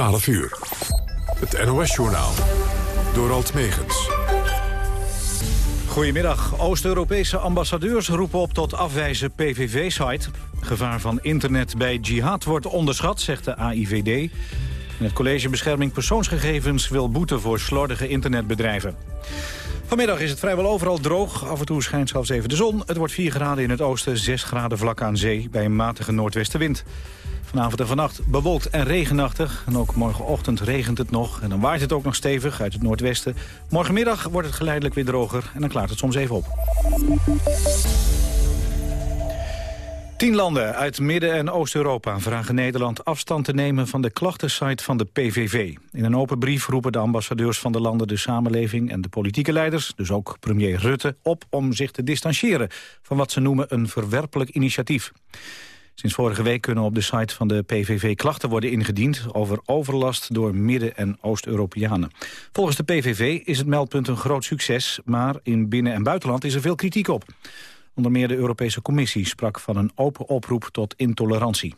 12 uur. Het NOS-journaal. Door Alt Megens. Goedemiddag. Oost-Europese ambassadeurs roepen op tot afwijzen PVV-site. Gevaar van internet bij jihad wordt onderschat, zegt de AIVD. En het College Bescherming Persoonsgegevens wil boeten voor slordige internetbedrijven. Vanmiddag is het vrijwel overal droog. Af en toe schijnt zelfs even de zon. Het wordt 4 graden in het oosten, 6 graden vlak aan zee... bij een matige noordwestenwind. Vanavond en vannacht bewolkt en regenachtig. En ook morgenochtend regent het nog. En dan waait het ook nog stevig uit het noordwesten. Morgenmiddag wordt het geleidelijk weer droger. En dan klaart het soms even op. Tien landen uit Midden- en Oost-Europa vragen Nederland afstand te nemen van de klachtensite van de PVV. In een open brief roepen de ambassadeurs van de landen de samenleving en de politieke leiders, dus ook premier Rutte, op om zich te distancieren van wat ze noemen een verwerpelijk initiatief. Sinds vorige week kunnen op de site van de PVV klachten worden ingediend over overlast door Midden- en Oost-Europeanen. Volgens de PVV is het meldpunt een groot succes, maar in binnen- en buitenland is er veel kritiek op. Onder meer de Europese Commissie sprak van een open oproep tot intolerantie.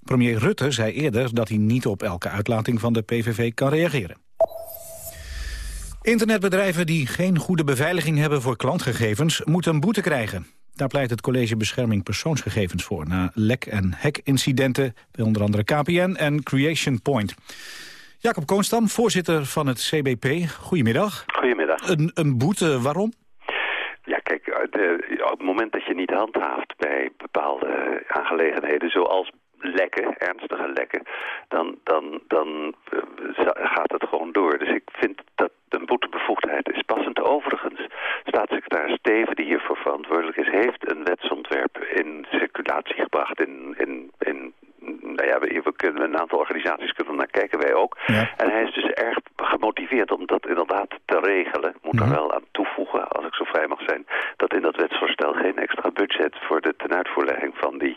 Premier Rutte zei eerder dat hij niet op elke uitlating van de PVV kan reageren. Internetbedrijven die geen goede beveiliging hebben voor klantgegevens... moeten een boete krijgen. Daar pleit het College Bescherming Persoonsgegevens voor... na lek- en hackincidenten bij onder andere KPN en Creation Point. Jacob Koonstam, voorzitter van het CBP. Goedemiddag. Goedemiddag. Een, een boete, waarom? Ja, kijk, de, op het moment dat je niet handhaaft bij bepaalde aangelegenheden... zoals lekken, ernstige lekken, dan, dan, dan uh, gaat het gewoon door. Dus ik vind dat een boetebevoegdheid is passend. Overigens, staatssecretaris Steven, die hiervoor verantwoordelijk is... heeft een wetsontwerp in circulatie gebracht in, in, in nou ja, we, we, kunnen een aantal organisaties kunnen naar kijken, wij ook. Ja. En hij is dus erg gemotiveerd om dat inderdaad te regelen. Ik moet Mhm. er wel aan toevoegen, als ik zo vrij mag zijn, dat in dat wetsvoorstel geen extra budget voor de tenuitvoerlegging van die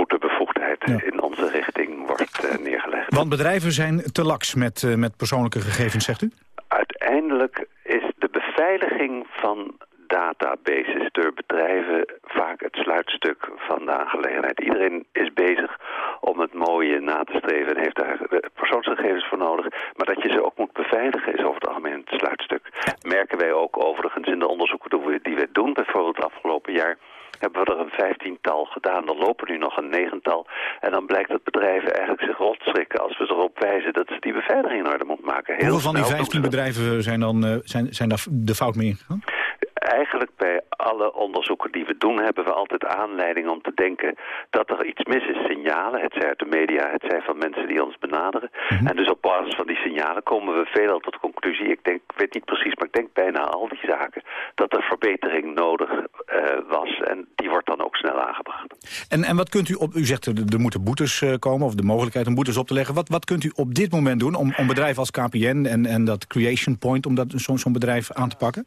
boetebevoegdheid Ja. in onze richting wordt eh, neergelegd. Want bedrijven zijn te laks met, uh, met persoonlijke gegevens, zegt u? Uiteindelijk is de beveiliging van databases door bedrijven vaak het sluitstuk van de aangelegenheid. Iedereen is bezig om het mooie na te streven en heeft daar persoonsgegevens voor nodig. Maar dat je ze ook moet beveiligen is over het algemeen het sluitstuk. Merken wij ook overigens in de onderzoeken die we doen, bijvoorbeeld het afgelopen jaar hebben we er een vijftiental gedaan. Er lopen nu nog een negental. En dan blijkt dat bedrijven eigenlijk zich rotschrikken als we ze erop wijzen dat ze die beveiliging in orde moeten maken. Heel Hoeveel van die snel doen 15 ze dat. bedrijven zijn, dan, uh, zijn, zijn daar de fout mee ingegaan? Eigenlijk bij alle onderzoeken die we doen hebben we altijd aanleiding om te denken dat er iets mis is. Signalen, het zij uit de media, het zij van mensen die ons benaderen. Mhm. En dus op basis van die signalen komen we veelal tot de conclusie, ik denk, ik weet niet precies, maar ik denk bijna al die zaken, dat er verbetering nodig uh, was. En die wordt dan ook snel aangebracht. En, en wat kunt u op, u zegt er, er moeten boetes uh, komen, of de mogelijkheid om boetes op te leggen. Wat, wat kunt u op dit moment doen om, om bedrijven als KPN en, en dat Creation Point, om zo'n zo bedrijf aan te pakken?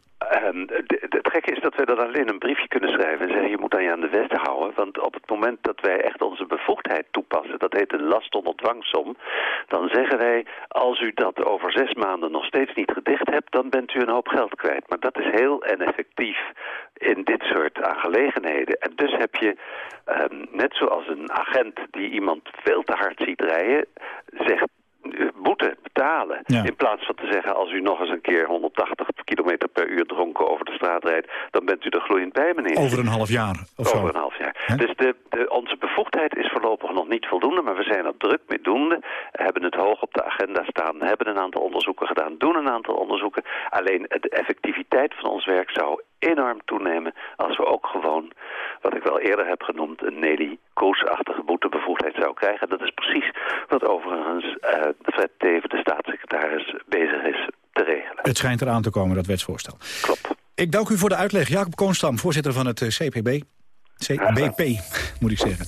Dat we dan alleen een briefje kunnen schrijven en zeggen je moet aan je aan de wet houden. Want op het moment dat wij echt onze bevoegdheid toepassen, dat heet een last onder dwangsom, dan zeggen wij als u dat over zes maanden nog steeds niet gedicht hebt, dan bent u een hoop geld kwijt. Maar dat is heel ineffectief in dit soort aangelegenheden. En dus heb je, um, net zoals een agent die iemand veel te hard ziet rijden, zegt boete betalen. Ja. In plaats van te zeggen, als u nog eens een keer 180 km per uur dronken over de straat rijdt, dan bent u er gloeiend bij, meneer. Over een half jaar of Over zo. een half jaar. Dus de, de, onze bevoegdheid is voorlopig nog niet voldoende, maar we zijn er druk mee doende. Hebben het hoog op de agenda staan, hebben een aantal onderzoeken gedaan, doen een aantal onderzoeken. Alleen de effectiviteit van ons werk zou enorm toenemen als we ook gewoon, wat ik wel eerder heb genoemd, een Nelly Koos-achtige boetebevoegdheid zou krijgen. Dat is precies wat overigens uh, Fred Teven, de staatssecretaris, bezig is te regelen. Het schijnt eraan te komen, dat wetsvoorstel. Klopt. Ik dank u voor de uitleg. Jacob Koonstam, voorzitter van het uh, CPB. CBP, moet ik zeggen.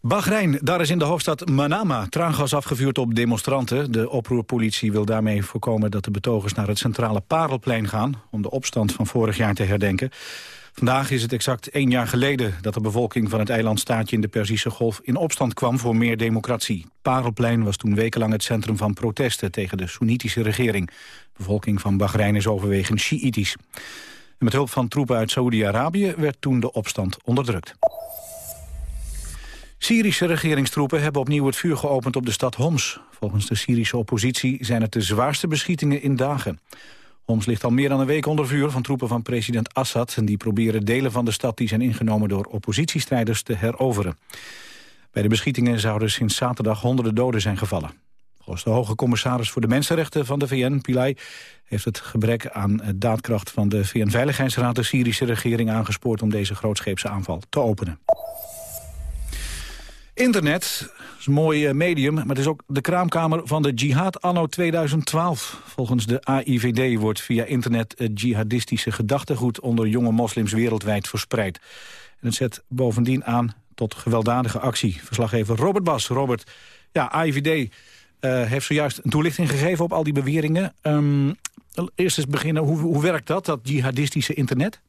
Bahrein, daar is in de hoofdstad Manama traangas afgevuurd op demonstranten. De oproerpolitie wil daarmee voorkomen dat de betogers naar het centrale Parelplein gaan... om de opstand van vorig jaar te herdenken. Vandaag is het exact één jaar geleden dat de bevolking van het eilandstaatje in de Perzische Golf in opstand kwam voor meer democratie. Parelplein was toen wekenlang het centrum van protesten tegen de Soenitische regering. De bevolking van Bahrein is overwegend Sjiïtisch. En met hulp van troepen uit Saoedi-Arabië werd toen de opstand onderdrukt. Syrische regeringstroepen hebben opnieuw het vuur geopend op de stad Homs. Volgens de Syrische oppositie zijn het de zwaarste beschietingen in dagen. Homs ligt al meer dan een week onder vuur van troepen van president Assad... en die proberen delen van de stad die zijn ingenomen door oppositiestrijders te heroveren. Bij de beschietingen zouden sinds zaterdag honderden doden zijn gevallen. Volgens de hoge commissaris voor de mensenrechten van de VN, Pillay... heeft het gebrek aan daadkracht van de VN-veiligheidsraad... de Syrische regering aangespoord om deze grootscheepse aanval te openen. Internet is een mooi eh, medium, maar het is ook de kraamkamer van de jihad anno 2012. Volgens de AIVD wordt via internet het jihadistische gedachtegoed onder jonge moslims wereldwijd verspreid. En het zet bovendien aan tot gewelddadige actie. Verslaggever Robert Bas. Robert, ja, AIVD eh, heeft zojuist een toelichting gegeven op al die beweringen. Um, eerst eens beginnen, hoe, hoe werkt dat, dat jihadistische internet?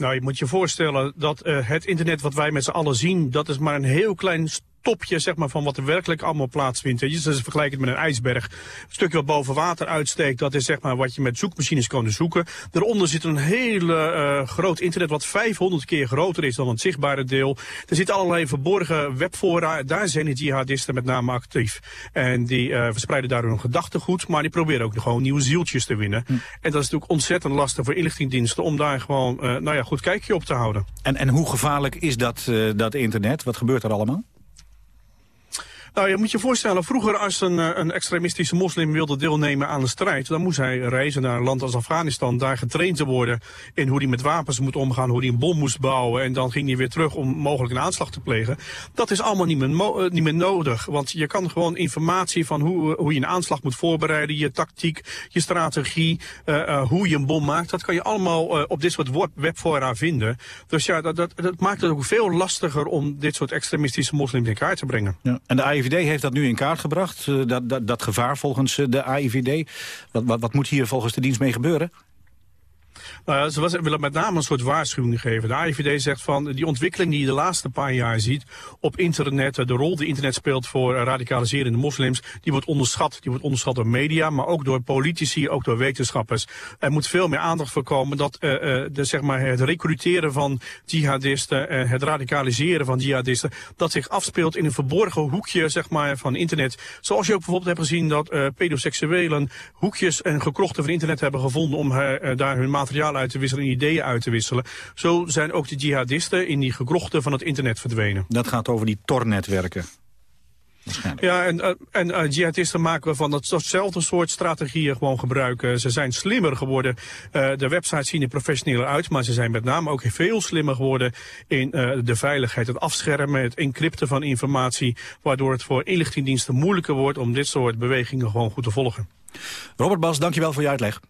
Nou, je moet je voorstellen dat uh, het internet wat wij met z'n allen zien... dat is maar een heel klein topje zeg maar, van wat er werkelijk allemaal plaatsvindt. Je, dus vergelijk het met een ijsberg. Het stukje wat boven water uitsteekt, dat is zeg maar, wat je met zoekmachines kan zoeken. Daaronder zit een hele uh, groot internet wat 500 keer groter is dan het zichtbare deel. Er zitten allerlei verborgen webfora, daar zijn de jihadisten met name actief. En die uh, verspreiden daardoor hun gedachtegoed, maar die proberen ook gewoon nieuwe zieltjes te winnen. Hm. En dat is natuurlijk ontzettend lastig voor inlichtingdiensten om daar gewoon, uh, nou ja, goed kijkje op te houden. En, en hoe gevaarlijk is dat, dat internet? Wat gebeurt er allemaal? Nou, je moet je voorstellen, vroeger als een, eh, een extremistische moslim wilde deelnemen aan de strijd, dan moest hij reizen naar een land als Afghanistan, daar getraind te worden in hoe hij met wapens moet omgaan, hoe hij een bom moest bouwen en dan ging hij weer terug om mogelijk een aanslag te plegen. Dat is allemaal niet meer, uh, niet meer nodig, want je kan gewoon informatie van hoe, hoe je een aanslag moet voorbereiden, je tactiek, je strategie, hoe je een bom maakt, dat kan je allemaal op dit soort webfora vinden. Dus ja, dat, dat, dat, maakt het ook veel lastiger om dit soort extremistische moslims in kaart te brengen. Ja, en de AIVD heeft dat nu in kaart gebracht, eh, dat, dat, dat gevaar volgens eh, de AIVD. Wat, wat moet hier volgens de dienst mee gebeuren? Nou ze willen met name een soort waarschuwing geven. De AIVD zegt van die ontwikkeling die je de laatste paar jaar ziet op internet, de rol die internet speelt voor radicaliserende moslims, die wordt onderschat. Die wordt onderschat door media, maar ook door politici, ook door wetenschappers. Er moet veel meer aandacht voor komen dat uh, de, zeg maar, het recruteren van jihadisten, uh, het radicaliseren van jihadisten, dat zich afspeelt in een verborgen hoekje zeg maar, van internet. Zoals je ook bijvoorbeeld hebt gezien dat uh, pedoseksuelen hoekjes en gekrochten van internet hebben gevonden om daar hun materiaal uit te wisselen en ideeën uit te wisselen. Zo zijn ook de jihadisten in die gekrochten van het internet verdwenen. Dat gaat over die Tor-netwerken. Ja, en, uh, en uh, jihadisten maken van datzelfde soort strategieën gewoon gebruiken. Ze zijn slimmer geworden. Uh, de websites zien er professioneler uit, maar ze zijn met name ook veel slimmer geworden in de veiligheid, het afschermen, het encrypten van informatie, waardoor het voor inlichtingdiensten moeilijker wordt om dit soort bewegingen gewoon goed te volgen. Robert Bas, dankjewel voor je uitleg.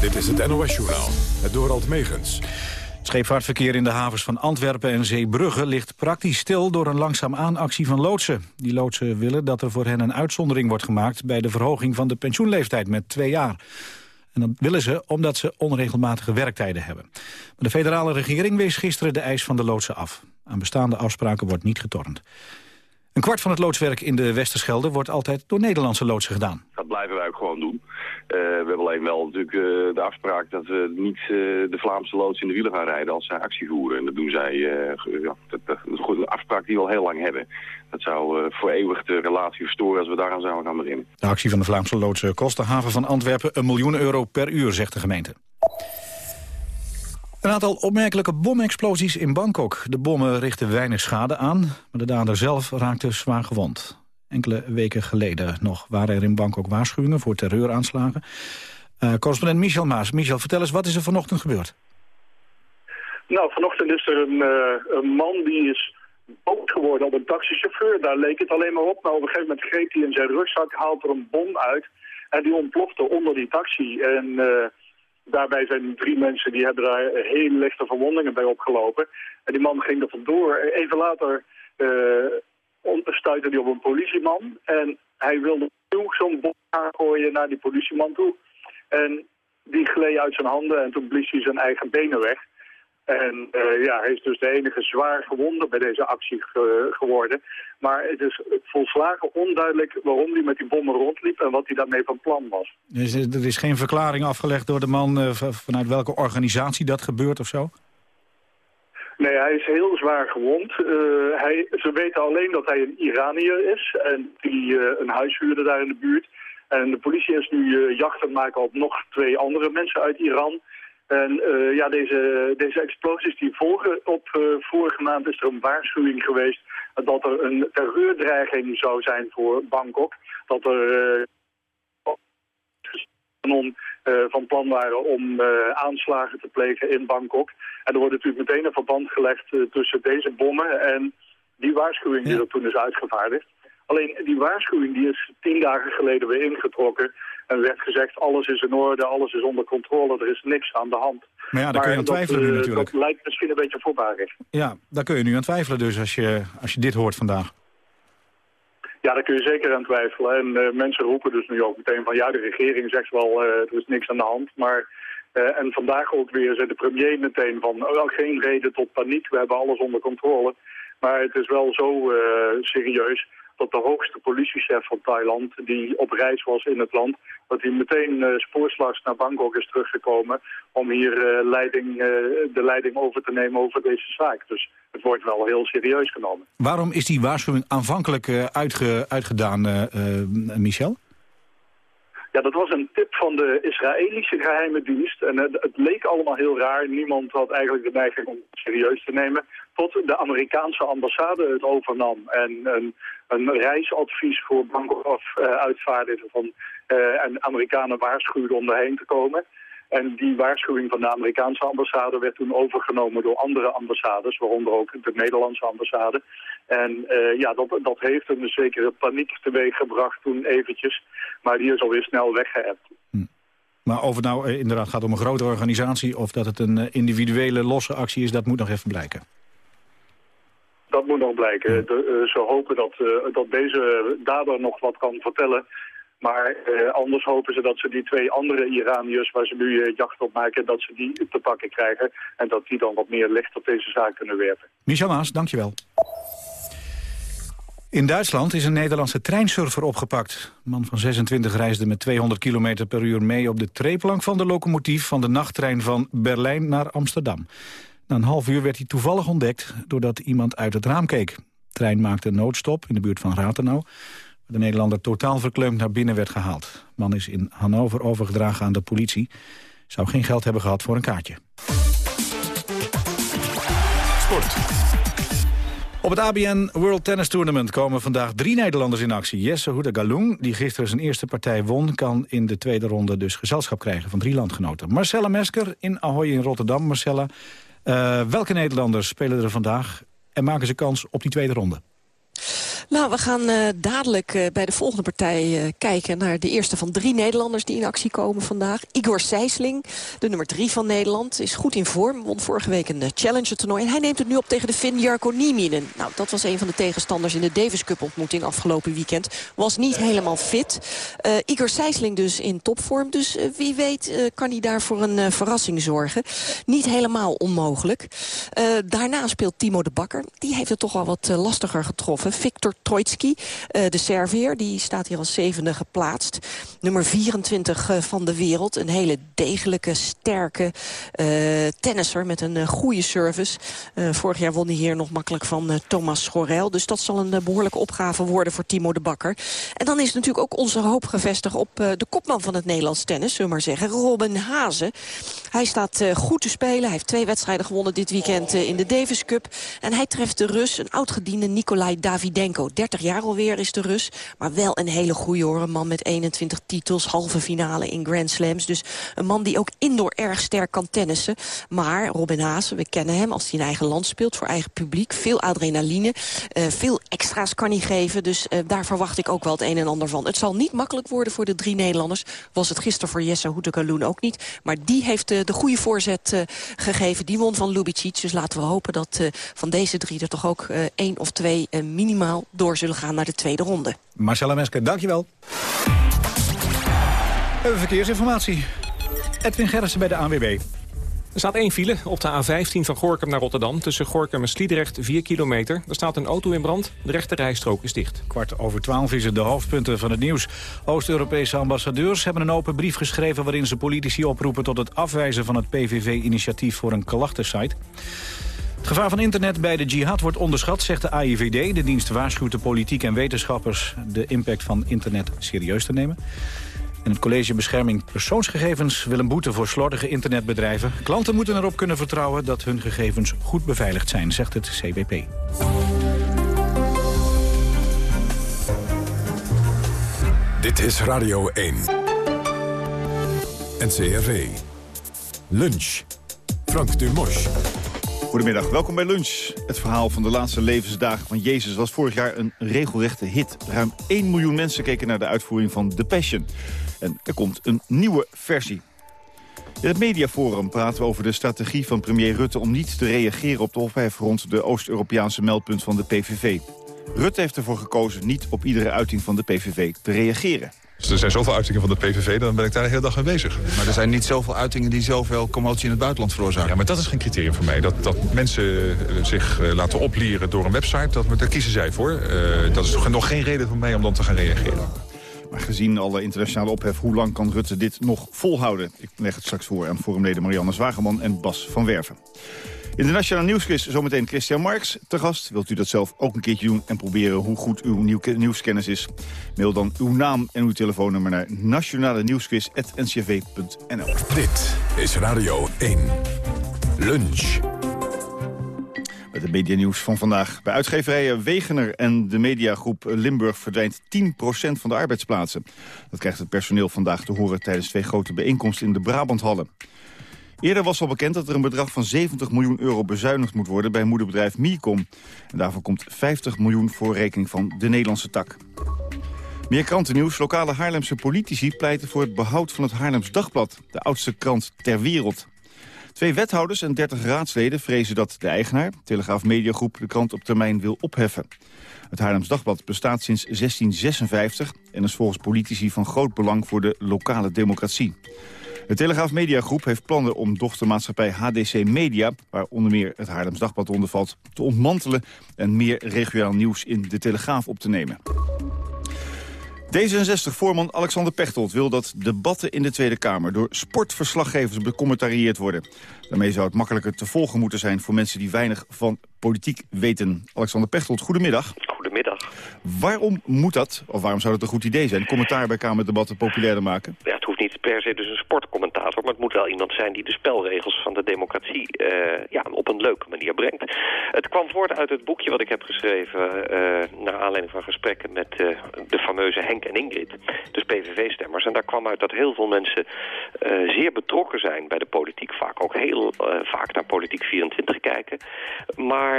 Dit is het NOS-journaal, het Dorald Megens. Het scheepvaartverkeer in de havens van Antwerpen en Zeebrugge ligt praktisch stil door een langzaamaan actie van loodsen. Die loodsen willen dat er voor hen een uitzondering wordt gemaakt bij de verhoging van de pensioenleeftijd met twee jaar. En dat willen ze omdat ze onregelmatige werktijden hebben. Maar de federale regering wees gisteren de eis van de loodsen af. Aan bestaande afspraken wordt niet getornd. Een kwart van het loodswerk in de Westerschelde wordt altijd door Nederlandse loodsen gedaan. Dat blijven wij ook gewoon doen. Uh, we hebben alleen wel natuurlijk uh, de afspraak dat we niet uh, de Vlaamse loods in de wielen gaan rijden als zij actie voeren. En dat doen zij, ja, dat, dat, is een afspraak die we al heel lang hebben. Dat zou voor eeuwig de relatie verstoren als we daaraan zouden gaan beginnen. De actie van de Vlaamse loods kost de haven van Antwerpen een miljoen euro per uur, zegt de gemeente. Een aantal opmerkelijke bomexplosies in Bangkok. De bommen richten weinig schade aan, maar de dader zelf raakte zwaar gewond. Enkele weken geleden nog waren er in Bangkok waarschuwingen voor terreuraanslagen. Uh, correspondent Michel Maas. Michel, vertel eens, wat is er vanochtend gebeurd? Nou, vanochtend is er een, uh, een man die is boos geworden op een taxichauffeur. Daar leek het alleen maar op. Maar op een gegeven moment greep hij in zijn rugzak, haalt er een bom uit. En die ontplofte onder die taxi. En uh, daarbij zijn drie mensen die hebben daar heel lichte verwondingen bij opgelopen. En die man ging er vandoor. Even later stuitte hij op een politieman. En hij wilde zo'n bom aangooien naar die politieman toe. En die gleed uit zijn handen en toen blies hij zijn eigen benen weg. En uh, ja, hij is dus de enige zwaar gewonde bij deze actie geworden. Maar het is volslagen onduidelijk waarom hij met die bommen rondliep en wat hij daarmee van plan was. Dus er is geen verklaring afgelegd door de man uh, vanuit welke organisatie dat gebeurt of zo? Nee, hij is heel zwaar gewond. hij, ze weten alleen dat hij een Iranier is en die een huis huurde daar in de buurt. En de politie is nu jacht aan het maken op nog twee andere mensen uit Iran. En ja, deze, deze explosies die volgen op vorige maand is er een waarschuwing geweest dat er een terreurdreiging zou zijn voor Bangkok. Dat er uh, van plan waren om aanslagen te plegen in Bangkok. En er wordt natuurlijk meteen een verband gelegd tussen deze bommen en die waarschuwing die er toen is uitgevaardigd. Alleen die waarschuwing die is tien dagen geleden weer ingetrokken. En werd gezegd, alles is in orde, alles is onder controle, er is niks aan de hand. Maar ja, daar kun je aan twijfelen nu natuurlijk. Dat lijkt misschien een beetje voorbarig. Ja, daar kun je nu aan twijfelen dus als je, als je dit hoort vandaag. Ja, daar kun je zeker aan twijfelen. En uh, mensen roepen dus nu ook meteen van ja, de regering zegt wel uh, er is niks aan de hand. Maar, uh, en vandaag ook weer zei de premier meteen van oh, geen reden tot paniek, we hebben alles onder controle. Maar het is wel zo serieus dat de hoogste politiechef van Thailand, die op reis was in het land, dat hij meteen uh, spoorslags naar Bangkok is teruggekomen om hier uh, leiding, uh, de leiding over te nemen over deze zaak. Dus het wordt wel heel serieus genomen. Waarom is die waarschuwing aanvankelijk uitge, uitgedaan, Michel? Ja, dat was een tip van de Israëlische geheime dienst. En het, het, leek allemaal heel raar. Niemand had eigenlijk de neiging om het serieus te nemen. Tot de Amerikaanse ambassade het overnam. En een, een reisadvies voor Bangkok uh, uitvaardigde van... Uh, en Amerikanen waarschuwden om erheen te komen. En die waarschuwing van de Amerikaanse ambassade werd toen overgenomen door andere ambassades, waaronder ook de Nederlandse ambassade. En uh, ja, dat, dat heeft een zekere paniek teweeggebracht toen eventjes, maar die is alweer snel weggeëpt. Hm. Maar of het nou uh, inderdaad gaat om een grote organisatie of dat het een uh, individuele losse actie is, dat moet nog even blijken. Dat moet nog blijken. De, ze hopen dat, dat deze dader nog wat kan vertellen maar eh, anders hopen ze dat ze die twee andere Iraniërs waar ze nu eh, jacht op maken, dat ze die te pakken krijgen. En dat die dan wat meer licht op deze zaak kunnen werpen. Michel Maas, dankjewel. In Duitsland is een Nederlandse treinsurfer opgepakt. Man van 26 reisde met 200 km per uur mee op de treeplank van de locomotief van de nachttrein van Berlijn naar Amsterdam. Na een half uur werd hij toevallig ontdekt doordat iemand uit het raam keek. De trein maakte een noodstop in de buurt van Ratenau de Nederlander totaal verkleumd naar binnen werd gehaald. De man is in Hannover overgedragen aan de politie. Zou geen geld hebben gehad voor een kaartje. Sport. Op het ABN World Tennis Tournament komen vandaag drie Nederlanders in actie. Jesse Houda Galung, die gisteren zijn eerste partij won... kan in de tweede ronde dus gezelschap krijgen van drie landgenoten. Marcella Mesker in Ahoy in Rotterdam. Marcella, uh, welke Nederlanders spelen er vandaag... en maken ze kans op die tweede ronde? Nou, we gaan uh, dadelijk uh, bij de volgende partij uh, kijken naar de eerste van drie Nederlanders die in actie komen vandaag. Igor Sijsling, de nummer drie van Nederland, is goed in vorm. Won vorige week een Challenger toernooi. En hij neemt het nu op tegen de Finn Jarko Nieminen. Nou, dat was een van de tegenstanders in de Davis Cup ontmoeting afgelopen weekend. Was niet helemaal fit. Igor Sijsling dus in topvorm. Dus wie weet kan hij daar voor een verrassing zorgen. Niet helemaal onmogelijk. daarna speelt Timo de Bakker. Die heeft het toch wel wat lastiger getroffen. Victor Trojtski, uh, de Servier. Die staat hier als zevende geplaatst. Nummer 24 uh, van de wereld. Een hele degelijke, sterke uh, tennisser met een goede service. vorig jaar won hij hier nog makkelijk van Thomas Schorel. Dus dat zal een behoorlijke opgave worden voor Timo de Bakker. En dan is natuurlijk ook onze hoop gevestigd op de kopman van het Nederlands tennis. Zullen we maar zeggen, Robin Hazen. Hij staat goed te spelen. Hij heeft twee wedstrijden gewonnen dit weekend in de Davis Cup. En hij treft de Rus, een oud-gediende Nikolai Davidenko. 30 jaar alweer is de Rus. Maar wel een hele goede hoor. Een man met 21 titels, halve finale in Grand Slams. Dus een man die ook indoor erg sterk kan tennissen. Maar Robin Haase, we kennen hem als hij in eigen land speelt. Voor eigen publiek. Veel adrenaline. Uh, veel extra's kan hij geven. Dus uh, daar verwacht ik ook wel het een en ander van. Het zal niet makkelijk worden voor de drie Nederlanders. Was het gisteren voor Jesse Hoetekaloen ook niet. Maar die heeft uh, de goede voorzet gegeven. Die won van Lubicic. Dus laten we hopen dat van deze drie er toch ook één of twee minimaal door zullen gaan naar de tweede ronde. Marcella Mesker, dankjewel. Even verkeersinformatie. Edwin Gerritsen bij de ANWB. Er staat één file op de A15 van Gorkum naar Rotterdam. Tussen Gorkum en Sliedrecht 4 kilometer. Er staat een auto in brand. De rechte rijstrook is dicht. Kwart over twaalf is het de hoofdpunten van het nieuws. Oost-Europese ambassadeurs hebben een open brief geschreven... waarin ze politici oproepen tot het afwijzen van het PVV-initiatief voor een klachtensite. Het gevaar van internet bij de jihad wordt onderschat, zegt de AIVD. De dienst waarschuwt de politiek en wetenschappers de impact van internet serieus te nemen. En het College Bescherming Persoonsgegevens wil een boete voor slordige internetbedrijven. Klanten moeten erop kunnen vertrouwen dat hun gegevens goed beveiligd zijn, zegt het CBP. Dit is Radio 1. NCRV. Lunch. Frank Dumos. Goedemiddag, welkom bij Lunch. Het verhaal van de laatste levensdagen van Jezus was vorig jaar een regelrechte hit. Ruim 1 miljoen mensen keken naar de uitvoering van The Passion. En er komt een nieuwe versie. In het mediaforum praten we over de strategie van premier Rutte... om niet te reageren op de ophef rond de Oost-Europese meldpunt van de PVV. Rutte heeft ervoor gekozen niet op iedere uiting van de PVV te reageren. Dus er zijn zoveel uitingen van de PVV, dan ben ik daar de hele dag mee bezig. Maar er zijn niet zoveel uitingen die zoveel commotie in het buitenland veroorzaken. Ja, maar dat is geen criterium voor mij. Dat, dat mensen eh, zich eh, laten oplieren door een website, dat, daar kiezen zij voor. Uh, dat is nog geen reden voor mij om dan te gaan reageren. Maar gezien alle internationale ophef, hoe lang kan Rutte dit nog volhouden? Ik leg het straks voor aan forumleden Marianne Zwageman en Bas van Werven. In de Nationale Nieuwsquiz zometeen Christian Marks te gast. Wilt u dat zelf ook een keertje doen en proberen hoe goed uw nieuwskennis is? Mail dan uw naam en uw telefoonnummer naar nationale nieuwsquiz.ncv.nl. Dit is Radio 1. Lunch. Met de medianieuws van vandaag. Bij uitgeverijen Wegener en de mediagroep Limburg verdwijnt 10% van de arbeidsplaatsen. Dat krijgt het personeel vandaag te horen tijdens twee grote bijeenkomsten in de Brabanthallen. Eerder was al bekend dat er een bedrag van 70 miljoen euro bezuinigd moet worden bij moederbedrijf Miercom. En daarvoor komt 50 miljoen voor rekening van de Nederlandse tak. Meer krantennieuws. Lokale Haarlemse politici pleiten voor het behoud van het Haarlems Dagblad, de oudste krant ter wereld. Twee wethouders en 30 raadsleden vrezen dat de eigenaar, Telegraaf Mediagroep, de krant op termijn wil opheffen. Het Haarlems Dagblad bestaat sinds 1656 en is volgens politici van groot belang voor de lokale democratie. De Telegraaf Mediagroep heeft plannen om dochtermaatschappij HDC Media... waar onder meer het Haarlems Dagblad onder valt... te ontmantelen en meer regionaal nieuws in de Telegraaf op te nemen. D66-voorman Alexander Pechtold wil dat debatten in de Tweede Kamer... door sportverslaggevers becommentarieerd worden. Daarmee zou het makkelijker te volgen moeten zijn... voor mensen die weinig van politiek weten. Alexander Pechtold, goedemiddag. Goedemiddag. Waarom moet dat, of waarom zou dat een goed idee zijn... commentaar bij Kamerdebatten populairder maken? Ja, het hoeft niet per se dus een sportcommentator... maar het moet wel iemand zijn die de spelregels van de democratie... Uh, ja, op een leuke manier brengt. Het kwam voort uit het boekje wat ik heb geschreven... Uh, naar aanleiding van gesprekken met uh, de fameuze Henk en Ingrid. Dus PVV-stemmers. En daar kwam uit dat heel veel mensen zeer betrokken zijn bij de politiek. Vaak ook heel vaak naar Politiek 24 kijken. Maar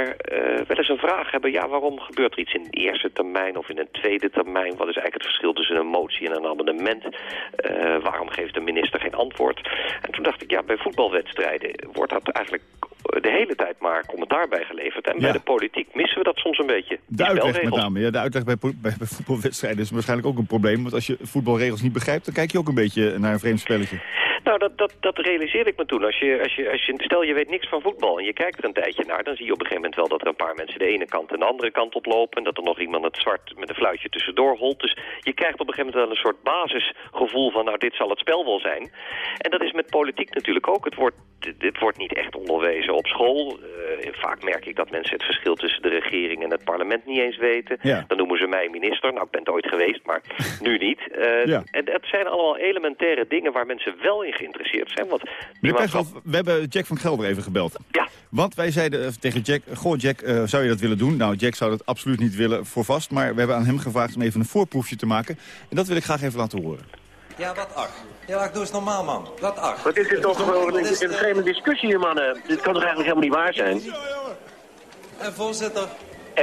wel eens een vraag hebben... ja, waarom gebeurt er iets in de eerste termijn of in een tweede termijn? Wat is eigenlijk het verschil tussen een motie en een amendement? Uh, waarom geeft de minister geen antwoord? En toen dacht ik, ja, bij voetbalwedstrijden wordt dat eigenlijk de hele tijd maar commentaar bij geleverd. En ja. bij de politiek missen we dat soms een beetje. De uitleg met name, ja, de uitleg bij, bij, voetbalwedstrijden is waarschijnlijk ook een probleem. Want als je voetbalregels niet begrijpt, dan kijk je ook een beetje naar een vreemd spelletje. Nou, dat, dat, dat realiseerde ik me toen. Als je, als je, als je, stel je weet niks van voetbal en je kijkt er een tijdje naar... dan zie je op een gegeven moment wel dat er een paar mensen de ene kant en de andere kant oplopen... en dat er nog iemand het zwart met een fluitje tussendoor holt. Dus je krijgt op een gegeven moment wel een soort basisgevoel van... nou, dit zal het spel wel zijn. En dat is met politiek natuurlijk ook. Het wordt, dit wordt niet echt onderwezen op school. Uh, vaak merk ik dat mensen het verschil tussen de regering en het parlement niet eens weten. Ja. Dan noemen ze mij minister. Nou, ik ben het ooit geweest, maar nu niet. Uh, Ja. En het zijn allemaal elementaire dingen waar mensen wel in geïnteresseerd zijn. Want Pechtold, we hebben Jack van Gelder even gebeld. Ja. Want wij zeiden eh, tegen Jack, goh Jack, eh, zou je dat willen doen? Nou, Jack zou dat absoluut niet willen voor vast. Maar we hebben aan hem gevraagd om even een voorproefje te maken. En dat wil ik graag even laten horen. Ja, wat ach. Ja, ach, doe eens normaal, man. Wat ach. Wat is dit toch gewoon een, een vreemde discussie hier, mannen? Dit kan toch eigenlijk helemaal niet waar zijn? En voorzitter,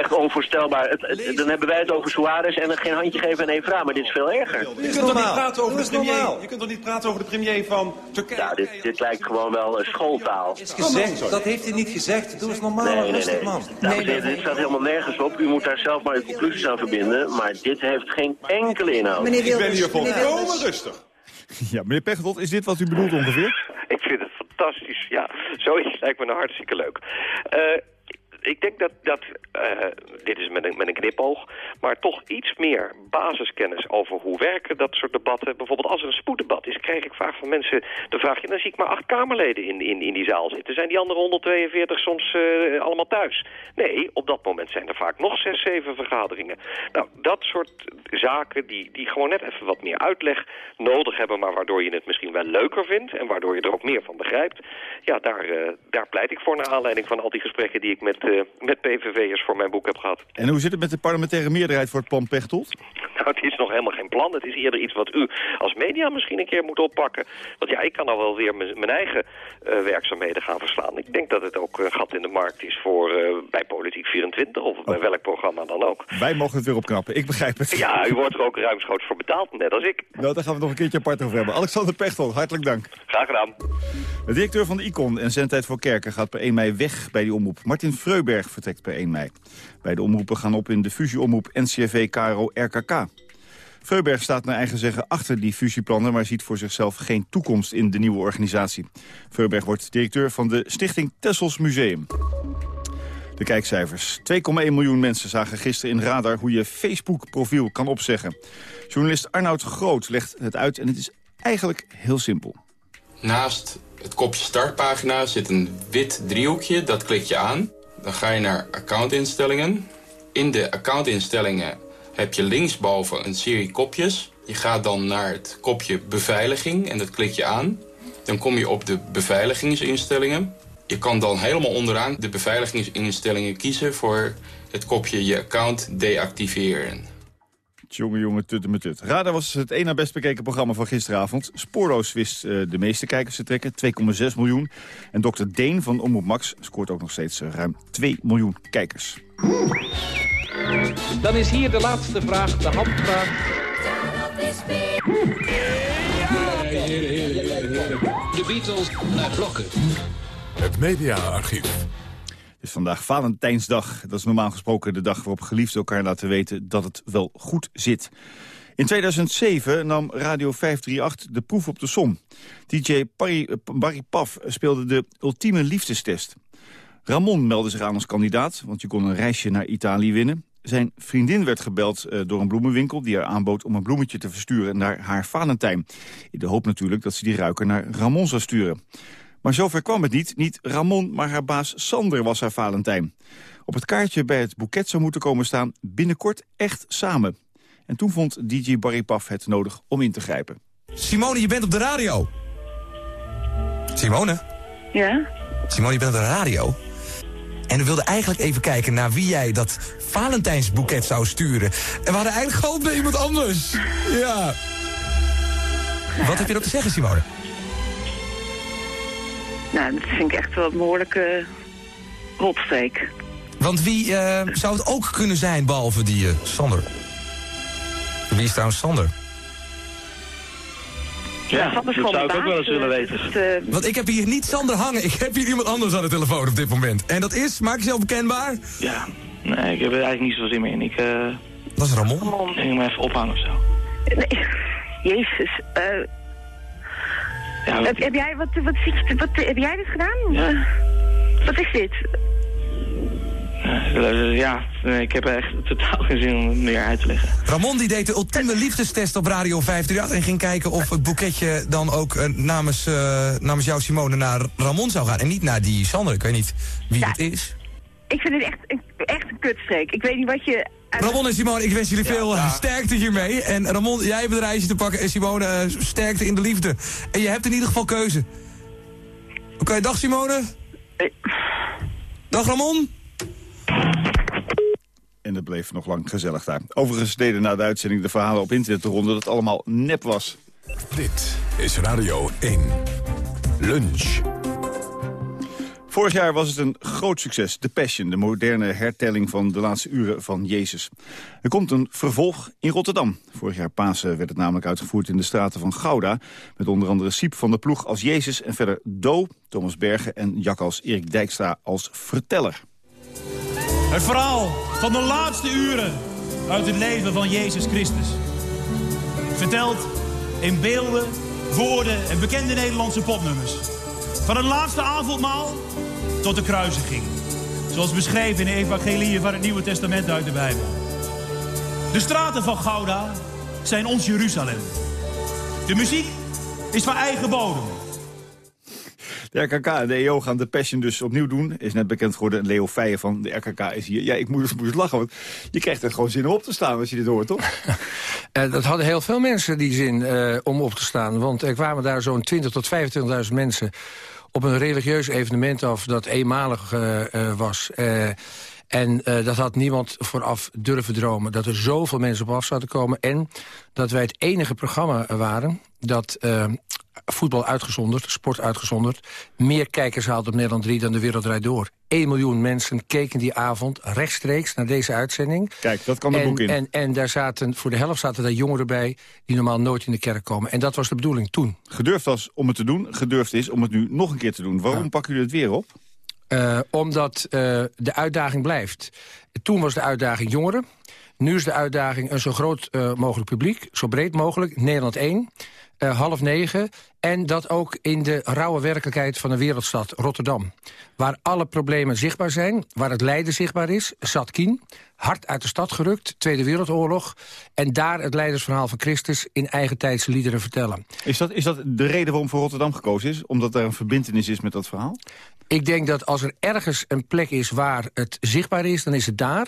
Echt onvoorstelbaar. Het, het- dan hebben wij het over Suarez en dan geen handje geven en één vraag. Maar dit is veel erger. je kunt toch niet praten over de premier, normaal. je kunt toch niet praten over de premier van Turkije? Ja, dit, dit lijkt gewoon wel een schooltaal. is gezegd. Dat heeft hij niet gezegd. Doe eens normaal, Nee, nee, rustig, nee. man. Dames en heren, dit staat helemaal nergens op. U moet daar zelf maar uw conclusies aan verbinden. Maar dit heeft geen enkele inhoud. Ik ben hier volkomen rustig. Ja, meneer Pechtold, is dit wat u bedoelt ongeveer? Ik vind het fantastisch. Ja, zoiets lijkt me nou hartstikke leuk. Eh, ik denk dat, dat uh, dit is met een, met een knipoog, maar toch iets meer basiskennis over hoe werken dat soort debatten. Bijvoorbeeld als er een spoeddebat is, krijg ik vaak van mensen de vraag, dan zie ik maar acht Kamerleden in, in, in die zaal zitten. Zijn die andere 142 soms uh, allemaal thuis? Nee, op dat moment zijn er vaak nog zes, zeven vergaderingen. Nou, dat soort zaken die, die gewoon net even wat meer uitleg nodig hebben, maar waardoor je het misschien wel leuker vindt en waardoor je er ook meer van begrijpt. Ja, daar, uh, daar pleit ik voor naar aanleiding van al die gesprekken die ik met, met PVV'ers voor mijn boek heb gehad. En hoe zit het met de parlementaire meerderheid voor het plan Pechtold? Nou, het is nog helemaal geen plan. Het is eerder iets wat u als media misschien een keer moet oppakken. Want ja, ik kan nou wel weer mijn eigen uh, werkzaamheden gaan verslaan. Ik denk dat het ook een gat in de markt is voor bij Politiek 24 of bij welk programma dan ook. Wij mogen het weer opknappen, ik begrijp het. Ja, u wordt er ook ruimschoots voor betaald, net als ik. Nou, daar gaan we nog een keertje apart over hebben. Alexander Pechtold, hartelijk dank. Graag gedaan. De directeur van de ICON en Zendtijd voor Kerken gaat per 1 mei weg bij die omroep. Martin Vertrekt per 1 mei. Beide omroepen gaan op in de fusieomroep NCRV KRO RKK. Freuberg staat naar eigen zeggen achter die fusieplannen... maar ziet voor zichzelf geen toekomst in de nieuwe organisatie. Freuberg wordt directeur van de stichting Tessels Museum. De kijkcijfers. 2,1 miljoen mensen zagen gisteren in Radar hoe je Facebook-profiel kan opzeggen. Journalist Arnoud Groot legt het uit en het is eigenlijk heel simpel. Naast het kopje startpagina zit een wit driehoekje, dat klik je aan. Dan ga je naar accountinstellingen. In de accountinstellingen heb je linksboven een serie kopjes. Je gaat dan naar het kopje beveiliging en dat klik je aan. Dan kom je op de beveiligingsinstellingen. Je kan dan helemaal onderaan de beveiligingsinstellingen kiezen voor het kopje je account deactiveren. Jonge jonge tutte met tut. Radar was het één na best bekeken programma van gisteravond. Spoorloos wist uh, de meeste kijkers te trekken, 2,6 miljoen. En Dr. Deen van Omroep Max scoort ook nog steeds uh, ruim 2 miljoen kijkers. Dan is hier de laatste vraag, de handvraag. De Beatles naar blokken. Het mediaarchief. Is vandaag Valentijnsdag. Dat is normaal gesproken de dag waarop geliefden elkaar laten weten dat het wel goed zit. In 2007 nam Radio 538 de proef op de som. DJ Barry, Barry Paf speelde de ultieme liefdestest. Ramon meldde zich aan als kandidaat, want je kon een reisje naar Italië winnen. Zijn vriendin werd gebeld uh, door een bloemenwinkel die haar aanbood om een bloemetje te versturen naar haar Valentijn. In de hoop natuurlijk dat ze die ruiker naar Ramon zou sturen. Maar zover kwam het niet. Niet Ramon, maar haar baas Sander was haar Valentijn. Op het kaartje bij het boeket zou moeten komen staan binnenkort echt samen. En toen vond DJ Barry Paf het nodig om in te grijpen. Simone, je bent op de radio. Simone? Ja? Simone, je bent op de radio. En we wilden eigenlijk even kijken naar wie jij dat Valentijnsboeket zou sturen. En we hadden eigenlijk gehoopt bij iemand anders. Ja. Wat heb je erop te zeggen, Simone? Nou, dat vind ik echt wel een behoorlijke rotstreek. Want wie uh, zou het ook kunnen zijn, behalve die uh, Sander? Wie is trouwens Sander? Ja, dat zou ik ook wel eens willen weten. Dus, uh... Want ik heb hier niet Sander hangen, ik heb hier iemand anders aan de telefoon op dit moment. En dat is, maak jezelf bekendbaar? Ja, nee, ik heb er eigenlijk niet zoveel zin meer in. Ik, uh... Dat is Ramon. Ramon. Ik hem even ophangen of zo. Nee, jezus, eh... Ja, wat... heb, heb, jij, wat, wat, wat, wat, heb jij dit gedaan? Ja. Wat is dit? Uh, ja, ik heb echt totaal geen zin om het meer uit te leggen. Ramon die deed de ultieme liefdestest op Radio 538 en ging kijken of het boeketje dan ook uh, namens, uh, namens jou Simone naar Ramon zou gaan. En niet naar die Sander, ik weet niet wie ja, het is. Ik vind het echt, echt een kutstreek. Ik weet niet wat je... Ramon en Simone, ik wens jullie veel ja, sterkte hiermee. En Ramon, jij hebt het reisje te pakken en Simone sterkte in de liefde. En je hebt in ieder geval keuze. Oké, okay, dag Simone. Dag Ramon. En het bleef nog lang gezellig daar. Overigens deden na de uitzending de verhalen op internet de ronde dat het allemaal nep was. Dit is Radio 1. Lunch. Vorig jaar was het een groot succes, The Passion, de moderne hertelling van de laatste uren van Jezus. Er komt een vervolg in Rotterdam. Vorig jaar Pasen werd het namelijk uitgevoerd in de straten van Gouda... met onder andere Siep van de Ploeg als Jezus en verder Do, Thomas Bergen en Jakkals Erik Dijkstra als verteller. Het verhaal van de laatste uren uit het leven van Jezus Christus. Verteld in beelden, woorden en bekende Nederlandse popnummers. Van het laatste avondmaal tot de kruisiging. Zoals beschreven in de evangelieën van het Nieuwe Testament uit de Bijbel. De straten van Gouda zijn ons Jeruzalem. De muziek is van eigen bodem. De RKK en de EO gaan de Passion dus opnieuw doen. Is net bekend geworden. Leo Feijen van de RKK is hier. Ja, ik moest, moest lachen, want je krijgt er gewoon zin om op te staan als je dit hoort, toch? Uh, dat hadden heel veel mensen die zin uh, om op te staan. Want er kwamen daar zo'n 20 tot 25.000 mensen op een religieus evenement af dat eenmalig uh, was. En uh, dat had niemand vooraf durven dromen. Dat er zoveel mensen op af zouden komen. En dat wij het enige programma waren dat voetbal uitgezonderd, sport uitgezonderd... meer kijkers haalt op Nederland 3 dan de Wereld Draait Door. 1 miljoen mensen keken die avond rechtstreeks naar deze uitzending. Kijk, dat kan er en, boek in. En, en daar zaten, voor de helft zaten daar jongeren bij... die normaal nooit in de kerk komen. En dat was de bedoeling toen. Gedurfd was om het te doen, gedurfd is om het nu nog een keer te doen. Waarom ja. pakken jullie het weer op? Uh, omdat uh, de uitdaging blijft. Toen was de uitdaging jongeren. Nu is de uitdaging een zo groot uh, mogelijk publiek. Zo breed mogelijk. Nederland 1. Half negen. En dat ook in de rauwe werkelijkheid van de wereldstad Rotterdam. Waar alle problemen zichtbaar zijn. Waar het lijden zichtbaar is. Zat Kien. Hard uit de stad gerukt. Tweede Wereldoorlog. En daar het leidersverhaal van Christus in eigen tijdse liederen vertellen. Is dat, is dat de reden waarom voor Rotterdam gekozen is? Omdat er een verbindenis is met dat verhaal? Ik denk dat als er ergens een plek is waar het zichtbaar is, dan is het daar.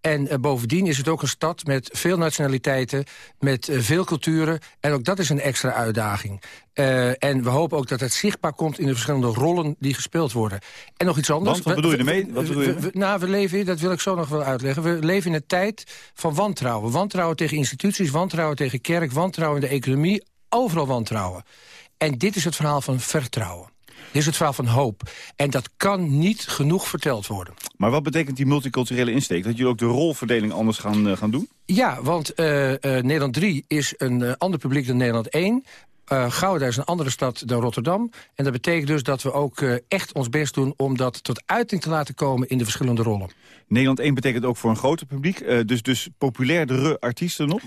En uh, bovendien is het ook een stad met veel nationaliteiten, met uh, veel culturen. En ook dat is een extra uitdaging. Uh, en we hopen ook dat het zichtbaar komt in de verschillende rollen die gespeeld worden. En nog iets anders. Want, wat bedoel je ermee? Wat bedoel je? We, we, nou, we leven, dat wil ik zo nog wel uitleggen. We leven in een tijd van wantrouwen. Wantrouwen tegen instituties, wantrouwen tegen kerk, wantrouwen in de economie. Overal wantrouwen. En dit is het verhaal van vertrouwen. Dit is het verhaal van hoop. En dat kan niet genoeg verteld worden. Maar wat betekent die multiculturele insteek? Dat jullie ook de rolverdeling anders gaan, uh, gaan doen? Ja, want uh, uh, Nederland 3 is een ander publiek dan Nederland 1. Uh, Gouda is een andere stad dan Rotterdam. En dat betekent dus dat we ook uh, echt ons best doen... om dat tot uiting te laten komen in de verschillende rollen. Nederland 1 betekent ook voor een groter publiek. Uh, dus, dus populairdere artiesten nog?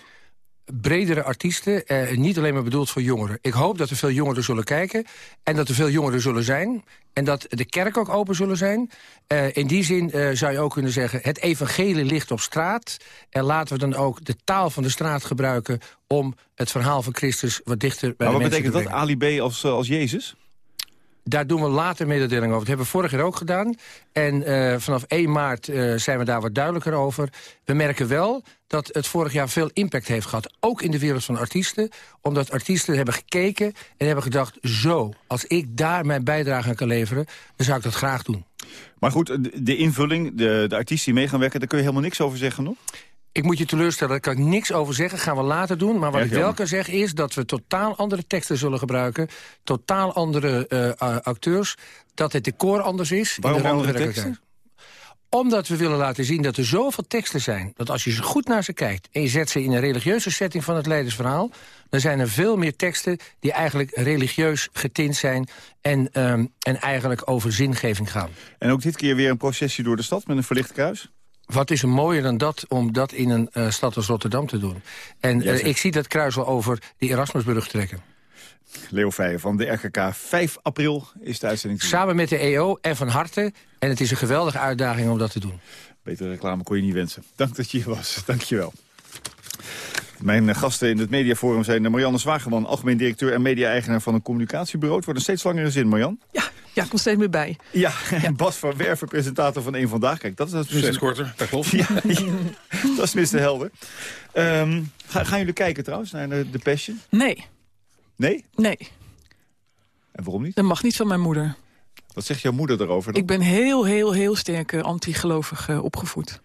Bredere artiesten, eh, niet alleen maar bedoeld voor jongeren. Ik hoop dat er veel jongeren zullen kijken en dat er veel jongeren zullen zijn... en dat de kerk ook open zullen zijn. Uh, in die zin uh, zou je ook kunnen zeggen... het evangelie ligt op straat... en laten we dan ook de taal van de straat gebruiken... om het verhaal van Christus wat dichter bij maar de wat betekent dat, Ali B. als, als Jezus? Daar doen we later mededeling over. Dat hebben we vorig jaar ook gedaan. En uh, vanaf 1 maart uh, zijn we daar wat duidelijker over. We merken wel dat het vorig jaar veel impact heeft gehad. Ook in de wereld van artiesten. Omdat artiesten hebben gekeken en hebben gedacht... zo, als ik daar mijn bijdrage aan kan leveren... dan zou ik dat graag doen. Maar goed, de invulling, de, de artiesten die mee gaan werken... daar kun je helemaal niks over zeggen nog? Ik moet je teleurstellen, daar kan ik niks over zeggen. gaan we later doen. Maar wat ja, ik wel kan zeggen is dat we totaal andere teksten zullen gebruiken. Totaal andere uh, acteurs. Dat het decor anders is. Waarom in de andere teksten? Omdat we willen laten zien dat er zoveel teksten zijn... dat als je ze goed naar ze kijkt en je zet ze in een religieuze setting van het leidersverhaal... dan zijn er veel meer teksten die eigenlijk religieus getint zijn... en, um, en eigenlijk over zingeving gaan. En ook dit keer weer een processie door de stad met een verlicht kruis? Wat is er mooier dan dat om dat in een uh, stad als Rotterdam te doen? En uh, ik zie dat kruis wel over die Erasmusbrug trekken. Leo Feijen van de RKK. 5 april is de uitzending. Samen met de EO en van harte. En het is een geweldige uitdaging om dat te doen. Betere reclame kon je niet wensen. Dank dat je hier was. Dank je wel. Mijn gasten in het mediaforum zijn Marianne Zwageman... algemeen directeur en media-eigenaar van een communicatiebureau. Het wordt een steeds langere zin, Marianne. Ja, ja, komt steeds meer bij. Ja, en ja. Bas van Werven, presentator van Eén Vandaag. Kijk, dat is Steeds korter, dat klopt. Ja, dat is tenminste helder. Um, ga, gaan jullie kijken trouwens naar de, de Passion? Nee. Nee? Nee. En waarom niet? Dat mag niet van mijn moeder. Wat zegt jouw moeder erover dan? Ik ben heel, heel, heel sterk uh, anti-gelovig uh, opgevoed.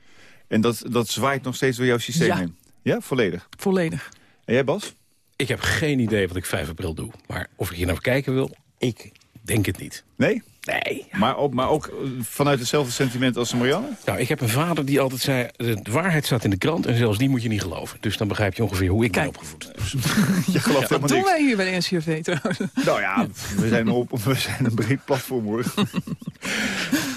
En dat, dat zwaait nog steeds door jouw systeem ja. heen? Ja, volledig? Volledig. En jij, Bas? Ik heb geen idee wat ik 5 april doe. Maar of ik hier naar kijken wil, ik denk het niet. Nee? Nee. Ja. Maar, ook, maar ook vanuit hetzelfde sentiment als Marianne? Nou, ik heb een vader die altijd zei... de waarheid staat in de krant en zelfs die moet je niet geloven. Dus dan begrijp je ongeveer hoe ik Kijk. ben opgevoed. Dus. je gelooft ja, helemaal wat doen niks. wij hier bij de NCRV trouwens? Nou ja, we zijn, op, we zijn een breed platform hoor.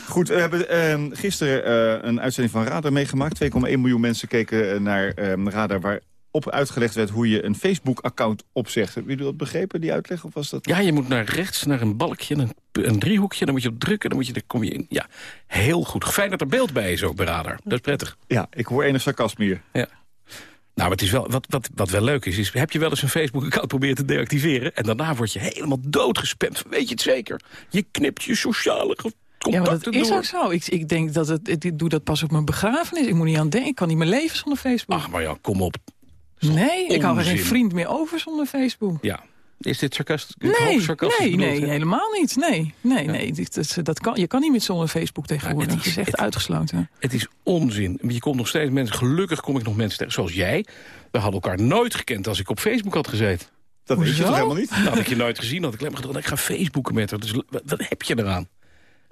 Goed, we hebben uh, gisteren uh, een uitzending van Radar meegemaakt. 2,1 miljoen mensen keken naar uh, Radar waar op uitgelegd werd hoe je een Facebook-account opzegt. Hebben jullie dat begrepen, die uitleg? Of was dat... Ja, je moet naar rechts, naar een balkje, een, een driehoekje. Dan moet je op drukken, dan, moet je, dan kom je in. Ja, heel goed. Fijn dat er beeld bij is ook bij Radar. Dat is prettig. Ja, ik hoor enig sarcasme hier. Ja. Nou, het is wel, wat, wat, wat wel leuk is, is, heb je wel eens een Facebook-account proberen te deactiveren... en daarna word je helemaal doodgespamd. Weet je het zeker? Je knipt je sociale Ja, maar contacten dat is door. ook zo. Ik, ik denk dat het, ik doe dat pas op mijn begrafenis. Ik moet niet aan denken. Ik kan niet meer leven zonder Facebook. Ach, maar ja, kom op. nee, ik hou er geen vriend meer over zonder Facebook. Ja. Is dit sarcastisch? Nee, sarcastisch nee, bedoeld, nee, helemaal niet. Nee, nee, nee. Dit, dat, dat kan, je kan niet met zonder Facebook tegenwoordig. het het is- is echt het- uitgesloten. Het is onzin. Je komt nog steeds mensen... Gelukkig kom ik nog mensen tegen, zoals jij. We hadden elkaar nooit gekend als ik op Facebook had gezeten. Dat weet je toch helemaal niet? Dat had ik je nooit gezien. Had ik alleen maar gedacht, ik ga Facebooken met haar. Dus wat, wat heb je eraan?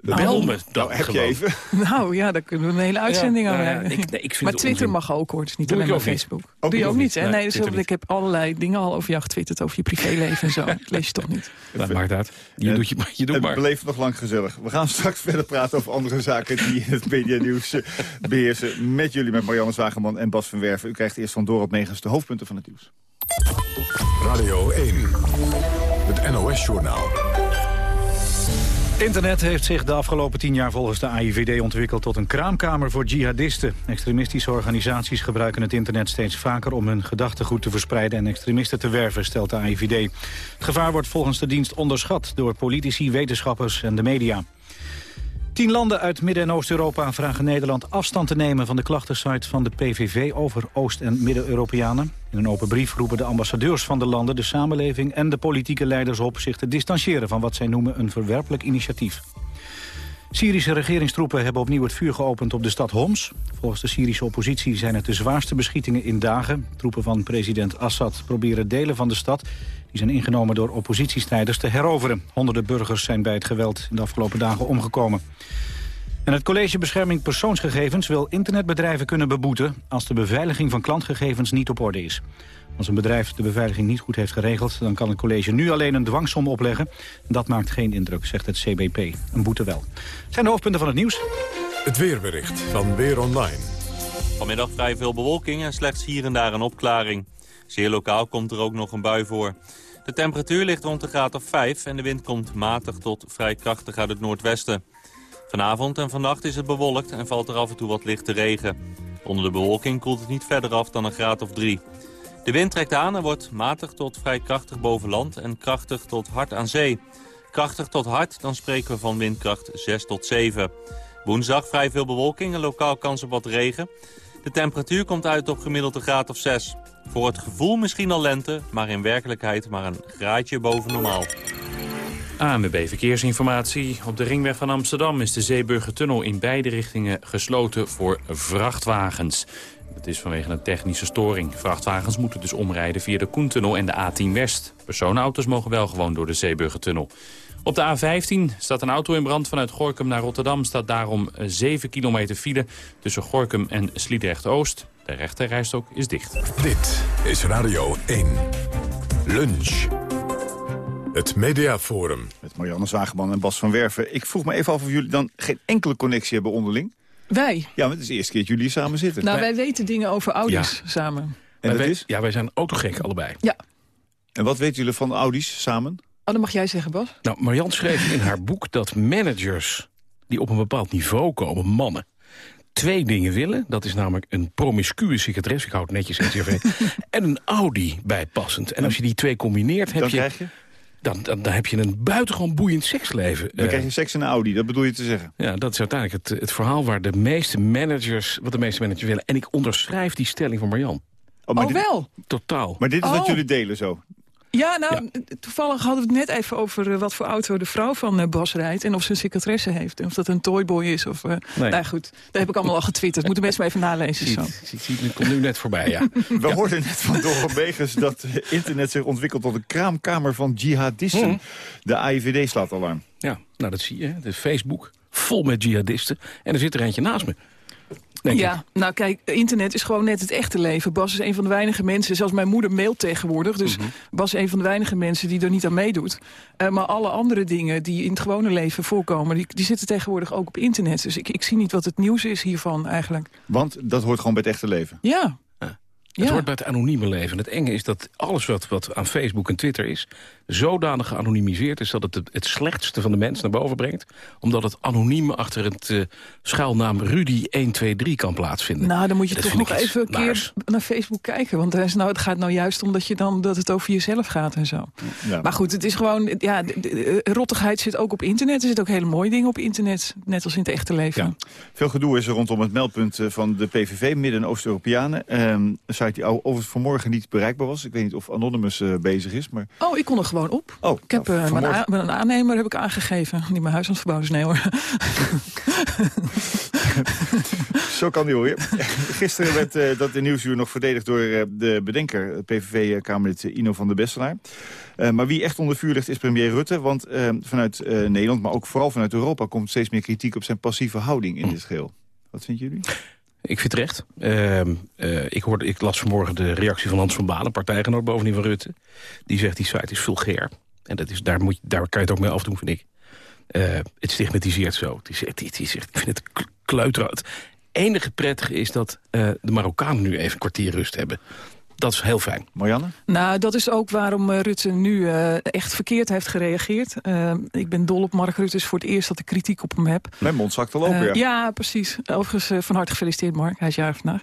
Bel me dan Nou, heb gewoon. je even? Nou ja, daar kunnen we een hele uitzending Ja, aan nou ja, wijden. ik- nee, ik vind Maar het Twitter onzin. mag ook hoor. Het is niet Doe alleen maar. Facebook. Ook Doe je ook niet? hè? Nee, Nee, dus ik heb allerlei dingen al over jou getwitterd. Over je privéleven en zo. Dat lees je toch niet? Dat maakt uit. Je doet, je, je doet Het maar. beleeft nog lang gezellig. We gaan straks verder praten over andere zaken die het media-nieuws eh, beheersen. Met jullie, met Marianne Zwageman en Bas van Werven. U krijgt eerst van Dorot Megens de hoofdpunten van het nieuws. Radio 1. Het NOS-journaal. Internet heeft zich de afgelopen tien jaar volgens de AIVD ontwikkeld tot een kraamkamer voor jihadisten. Extremistische organisaties gebruiken het internet steeds vaker om hun gedachtegoed te verspreiden en extremisten te werven, stelt de AIVD. Het gevaar wordt volgens de dienst onderschat door politici, wetenschappers en de media. Tien landen uit Midden- en Oost-Europa vragen Nederland afstand te nemen van de klachtensite van de PVV over Oost- en Midden-Europeanen. In een open brief roepen de ambassadeurs van de landen, de samenleving en de politieke leiders op zich te distancieren van wat zij noemen een verwerpelijk initiatief. Syrische regeringstroepen hebben opnieuw het vuur geopend op de stad Homs. Volgens de Syrische oppositie zijn het de zwaarste beschietingen in dagen. Troepen van president Assad proberen delen van de stad... die zijn ingenomen door oppositiestrijders te heroveren. Honderden burgers zijn bij het geweld in de afgelopen dagen omgekomen. En het College Bescherming Persoonsgegevens wil internetbedrijven kunnen beboeten... als de beveiliging van klantgegevens niet op orde is. Als een bedrijf de beveiliging niet goed heeft geregeld... dan kan het college nu alleen een dwangsom opleggen. Dat maakt geen indruk, zegt het CBP. Een boete wel. Zijn de hoofdpunten van het nieuws. Het weerbericht van Weer Online. Vanmiddag vrij veel bewolking en slechts hier en daar een opklaring. Zeer lokaal komt er ook nog een bui voor. De temperatuur ligt rond de graad of 5 en de wind komt matig tot vrij krachtig uit het noordwesten. Vanavond en vannacht is het bewolkt en valt er af en toe wat lichte regen. Onder de bewolking koelt het niet verder af dan een graad of 3. De wind trekt aan en wordt matig tot vrij krachtig boven land en krachtig tot hard aan zee. Krachtig tot hard, dan spreken we van windkracht 6 tot 7. Woensdag vrij veel bewolking en lokaal kans op wat regen. De temperatuur komt uit op gemiddeld een graad of 6. Voor het gevoel misschien al lente, maar in werkelijkheid maar een graadje boven normaal. ANWB Verkeersinformatie. Op de ringweg van Amsterdam is de Zeeburgertunnel in beide richtingen gesloten voor vrachtwagens. Dat is vanwege een technische storing. Vrachtwagens moeten dus omrijden via de Koentunnel en de A10 West. Personenauto's mogen wel gewoon door de Zeeburgertunnel. Op de A15 staat een auto in brand vanuit Gorkum naar Rotterdam. Staat daarom 7 kilometer file tussen Gorkum en Sliedrecht-Oost. De rechterrijstok is dicht. Dit is Radio 1. Lunch. Het Mediaforum. Met Marianne Zwageman en Bas van Werven. Ik vroeg me even af of jullie dan geen enkele connectie hebben onderling. Wij? Ja, want het is de eerste keer dat jullie samen zitten. Nou, wij weten dingen over Audi's samen. En Wij- dat wij- is? Ja, wij zijn autogek allebei. Ja. En wat weten jullie van Audi's samen? Oh, dat mag jij zeggen, Bas. Nou, Marian schreef in haar boek dat managers die op een bepaald niveau komen, mannen, twee dingen willen. Dat is namelijk een promiscue secretaresse, ik houd het netjes NCRV, en een Audi bijpassend. En als je die twee combineert, heb Dan je, krijg je? Dan, dan, dan heb je een buitengewoon boeiend seksleven. Dan Eh, krijg je seks in een Audi, dat bedoel je te zeggen? ja, dat is uiteindelijk het, het verhaal waar de meeste managers, wat de meeste managers willen. En ik onderschrijf die stelling van Marian. Oh, Oh, wel? Totaal. Maar dit is wat Oh. jullie delen zo? Ja, nou, toevallig hadden we het net even over eh, wat voor auto de vrouw van eh, Bas rijdt. En of ze een secretaresse heeft. En of dat een toyboy is. Of, eh Nee. Nou goed, dat heb ik allemaal al getwitterd. Moeten mensen maar even nalezen. Zo. Ik zie het komt nu net voorbij, ja. We hoorden net van Doro Begens dat internet zich ontwikkelt tot een kraamkamer van jihadisten. Mhm. De AIVD slaat alarm. Ja, nou dat zie je. hè. De Facebook vol met jihadisten. En er zit er eentje naast me. Denk ik. Ja, nou kijk, internet is gewoon net het echte leven. Bas is een van de weinige mensen, zelfs mijn moeder mailt tegenwoordig. Dus Mhm. Bas is een van de weinige mensen die er niet aan meedoet. Eh, maar alle andere dingen die in het gewone leven voorkomen... die, die zitten tegenwoordig ook op internet. Dus ik, ik zie niet wat het nieuws is hiervan eigenlijk. Want dat hoort gewoon bij het echte leven. Ja, Het Ja. hoort bij het anonieme leven. Het enge is dat alles wat, wat aan Facebook en Twitter is... zodanig geanonimiseerd is dat het het, slechtste van de mens naar boven brengt. Omdat het anoniem achter het eh, schuilnaam Rudy123 kan plaatsvinden. Nou, dan moet je Dat toch nog even een keer naars. naar Facebook kijken. Want is nou, het gaat nou juist om dat, je dan, dat het over jezelf gaat en zo. Ja. Maar goed, het is gewoon... Ja, de, de- de rottigheid zit ook op internet. Er zitten ook hele mooie dingen op internet. Net als in het echte leven. Veel gedoe is er rondom het meldpunt eh, van de PVV, Midden- en Oost-Europeanen. Ehm, een site die o- overigens vanmorgen niet bereikbaar was. Ik weet niet of Anonymous eh, bezig is, maar... Oh, ik kon er gewoon op. Oh, ik heb nou, eh, mijn, a- mijn aannemer heb ik aangegeven. Die mijn huis aan het verbouwen is. Nee hoor. Zo kan die hoor. Gisteren werd eh, dat in Nieuwsuur nog verdedigd door eh, de bedenker... PVV-Kamerlid Ino van der Besselaar. Eh, maar wie echt onder vuur ligt is premier Rutte. Want eh, vanuit eh, Nederland, maar ook vooral vanuit Europa... komt steeds meer kritiek op zijn passieve houding in dit geheel. Wat vinden jullie? Ik vind het recht. Ehm, eh, ik, hoorde, ik las vanmorgen de reactie van Hans van Balen, partijgenoot bovendien van Rutte. Die zegt die site is vulgair. En dat is, daar, moet, daar kan je het ook mee afdoen, vind ik. Eh, het stigmatiseert zo. Het, het is echt, ik vind het kleuter. Het enige prettige is dat eh, de Marokkanen nu even een kwartier rust hebben. Dat is heel fijn. Marianne? Nou, dat is ook waarom eh, Rutte nu eh, echt verkeerd heeft gereageerd. Eh, ik ben dol op Mark Rutte. Het is voor het eerst dat ik kritiek op hem heb. Mijn mond zakt al open, ja. ja, precies. Overigens van harte gefeliciteerd, Mark. Hij is jarig vandaag.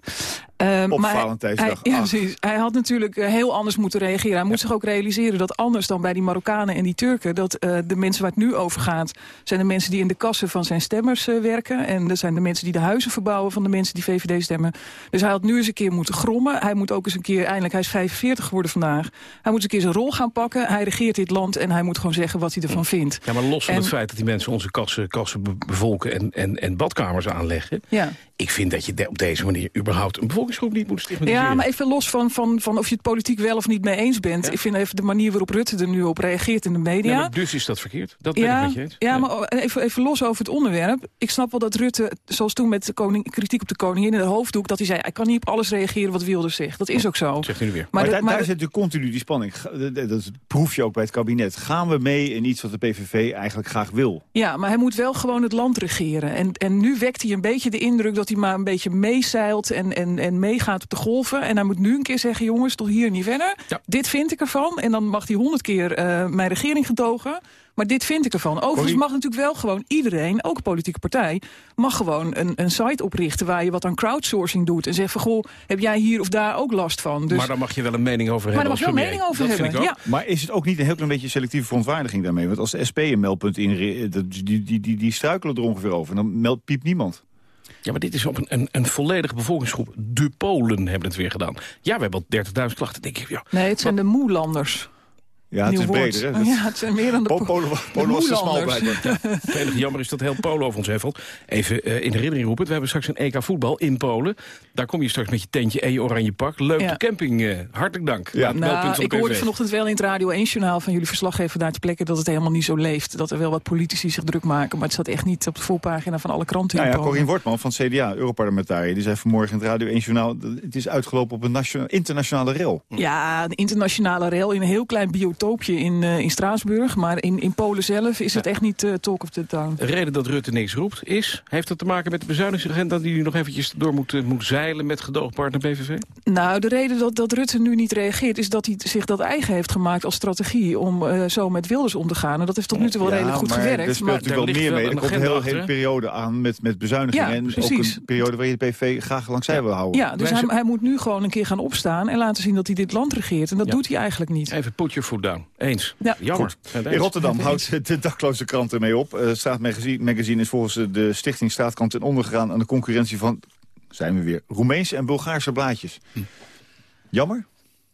Ehm, Op maar Valentijnsdag. Hij, ja, Ach. precies. Hij had natuurlijk eh, heel anders moeten reageren. Hij moet zich ook realiseren dat anders dan bij die Marokkanen en die Turken... dat eh, de mensen waar het nu over gaat... zijn de mensen die in de kassen van zijn stemmers eh, werken. En dat zijn de mensen die de huizen verbouwen van de mensen die VVD stemmen. Dus hij had nu eens een keer moeten grommen. Hij moet ook eens een keer, eindelijk, hij is 45 geworden vandaag. Hij moet eens een keer zijn rol gaan pakken. Hij regeert dit land en hij moet gewoon zeggen wat hij ervan vindt. Ja, maar los van En- het feit dat die mensen onze kassen, kassen be- bevolken en, en, en badkamers aanleggen... Ja. ik vind dat je op deze manier überhaupt een bevolkingsgroep niet moet stigmatiseren. Ja, maar even los van, van, van of je het politiek wel of niet mee eens bent. Ik vind even de manier waarop Rutte er nu op reageert in de media. Ja, maar dus is dat verkeerd. Dat ben ik ja, met je eens. ja, maar even, even los over het onderwerp. Ik snap wel dat Rutte, zoals toen met de koning, kritiek op de koningin in de hoofddoek... dat hij zei, hij kan niet op alles reageren wat Wilders zegt. Dat is ook zo. Zegt u nu weer. Maar, dat- daar, maar daar dat- zit natuurlijk continu die spanning. Dat, dat- dat proef je ook bij het kabinet. Gaan we mee in iets wat de PVV eigenlijk graag wil? Ja, maar hij moet wel gewoon het land regeren. En, en nu wekt hij een beetje de indruk dat hij maar een beetje meezeilt... en, en, en meegaat op de golven. En hij moet nu een keer zeggen, jongens, tot hier niet verder. Dit vind ik ervan. En dan mag hij honderd keer eh, mijn regering gedogen. Maar dit vind ik ervan. Overigens Corrie- mag natuurlijk wel gewoon iedereen, ook een politieke partij... mag gewoon een, een site oprichten waar je wat aan crowdsourcing doet. En zegt van, goh, heb jij hier of daar ook last van? Dus, Maar daar mag je wel een mening over Maar hebben daar als mag je wel mening over dat hebben, Vind ik ook. ja. Maar is het ook niet een heel klein beetje selectieve verontwaardiging daarmee? Want als de SP een meldpunt in, die, die, die, die struikelen er ongeveer over. En dan meldt piept niemand. Ja, maar dit is op een, een, een volledige bevolkingsgroep. De Polen hebben het weer gedaan. Ja, we hebben al 30.000 klachten. denk ik, ja, nee, het zijn de moelanders. Ja, het is woord. breder. Hè? Dat- Ja, het zijn meer dan de Po- Polen, Polen was te smal blijkbaar. Het enige jammer is dat heel Polen over ons heffelt. Even eh, in herinnering roepen. We hebben straks een EK voetbal in Polen. Daar kom je straks met je tentje en je oranje pak. Leuk Ja. de camping. eh, hartelijk dank. Ja. Nou, ik de hoorde vanochtend wel in het Radio 1-journaal van jullie verslaggever daar te plekken dat het helemaal niet zo leeft. Dat er wel wat politici zich druk maken, maar het staat echt niet op de voorpagina van alle kranten Nou in ja, Polen. Wortman van het CDA, Europarlementariër... die zei vanmorgen in het Radio 1 Journaal... dat het is uitgelopen op een nationa- internationale rel. Ja, een internationale rel in een heel klein biotoopje in, eh, in Straatsburg. Maar in, in Polen zelf is het echt niet eh, talk of the town. De reden dat Rutte niks roept is... heeft dat te maken met de bezuinigingsagenda... die nu nog eventjes door moet, eh, moet zeilen met gedoogpartner PVV? Nou, de reden dat, dat Rutte nu niet reageert... is dat hij zich dat eigen heeft gemaakt als strategie... om eh, zo met Wilders om te gaan. En dat heeft tot nu toe wel redelijk goed maar gewerkt. er speelt maar- natuurlijk wel meer mee. Er komt een hele, hele periode aan met, met bezuinigingen. Ja, en ook een periode waarin de PV graag langs zij wil houden. Ja, dus hij, moet nu gewoon een keer gaan opstaan... en laten zien dat hij dit land regeert. En dat Ja. doet hij eigenlijk niet. Even put your foot Eens. Ja. Jammer. Goed. In Rotterdam houdt de dakloze krant ermee op. Uh, Straatmagazine magazine is volgens de stichting Straatkrant ten onder gegaan... aan de concurrentie van, zijn we weer, Roemeense en Bulgaarse blaadjes. Hm. Jammer?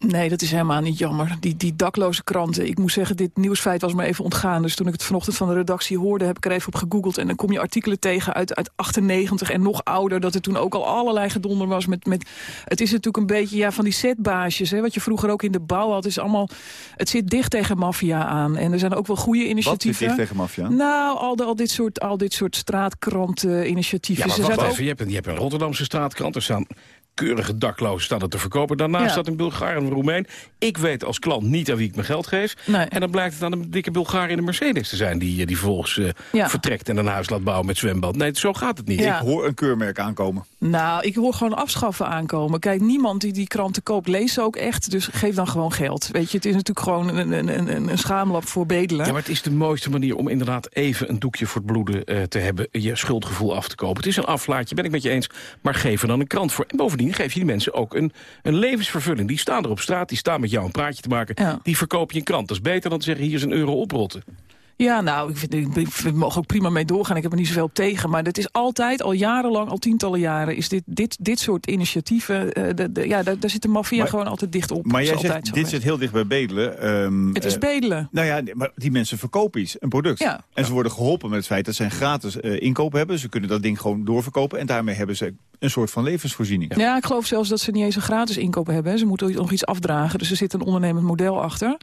Nee, dat is helemaal niet jammer. Die, die dakloze kranten. Ik moet zeggen, dit nieuwsfeit was me even ontgaan. Dus toen ik het vanochtend van de redactie hoorde, heb ik er even op gegoogeld. En dan kom je artikelen tegen uit, uit 98 en nog ouder. Dat er toen ook al allerlei gedonder was. Met, met, het is natuurlijk een beetje ja, van die setbaasjes. Hè, wat je vroeger ook in de bouw had. Is allemaal, het zit dicht tegen maffia aan. En er zijn ook wel goede Wat initiatieven. zit dicht tegen maffia? Nou, al, de, al dit soort, al dit soort straatkranten-initiatieven. Ja, maar wacht even. Je hebt, een, je hebt een Rotterdamse straatkrant. Er staan keurige daklozen staan er te verkopen. Daarnaast Ja. staat een Bulgaar en een Roemeen. Ik weet als klant niet aan wie ik mijn geld geef. En dan blijkt het aan een dikke Bulgaar in de Mercedes te zijn... die, die vervolgens eh, Ja. vertrekt en een huis laat bouwen met zwembad. Nee, zo gaat het niet. Ja. Ik hoor een keurmerk aankomen. Nou, ik hoor gewoon afschaffen aankomen. Kijk, niemand die die kranten koopt, leest ze ook echt. Dus geef dan gewoon geld. Weet je, het is natuurlijk gewoon een, een, een, een schaamlap voor bedelen. Ja, maar het is de mooiste manier om inderdaad even een doekje voor het bloeden eh, te hebben. Je schuldgevoel af te kopen. Het is een aflaatje, ben ik met je eens. Maar geef er dan een krant voor. En bovendien geef je die mensen ook een, een levensvervulling. Die staan er op straat, die staan met jou een praatje te maken. Die verkoop je een krant. Dat is beter dan te zeggen, hier is een euro oprotten. Ja, nou, ik vind, ik, mogen ook prima mee doorgaan. Ik heb er niet zoveel op tegen. Maar dat is altijd, al jarenlang, al tientallen jaren... is dit, dit, dit soort initiatieven... eh, de, de- ja, daar, daar zit de maffia gewoon altijd dicht op. Maar jij zegt, zo dit zit heel dicht bij bedelen. Ehm, Het is eh, bedelen. Nou ja, maar die mensen verkopen iets, een product. Ja. En ze worden geholpen met het feit dat ze een gratis eh, inkoop hebben. Ze kunnen dat ding gewoon doorverkopen. En daarmee hebben ze een soort van levensvoorziening. Ja. ik geloof zelfs dat ze niet eens een gratis inkoop hebben. hè. Ze moeten nog iets afdragen. Dus er zit een ondernemend model achter.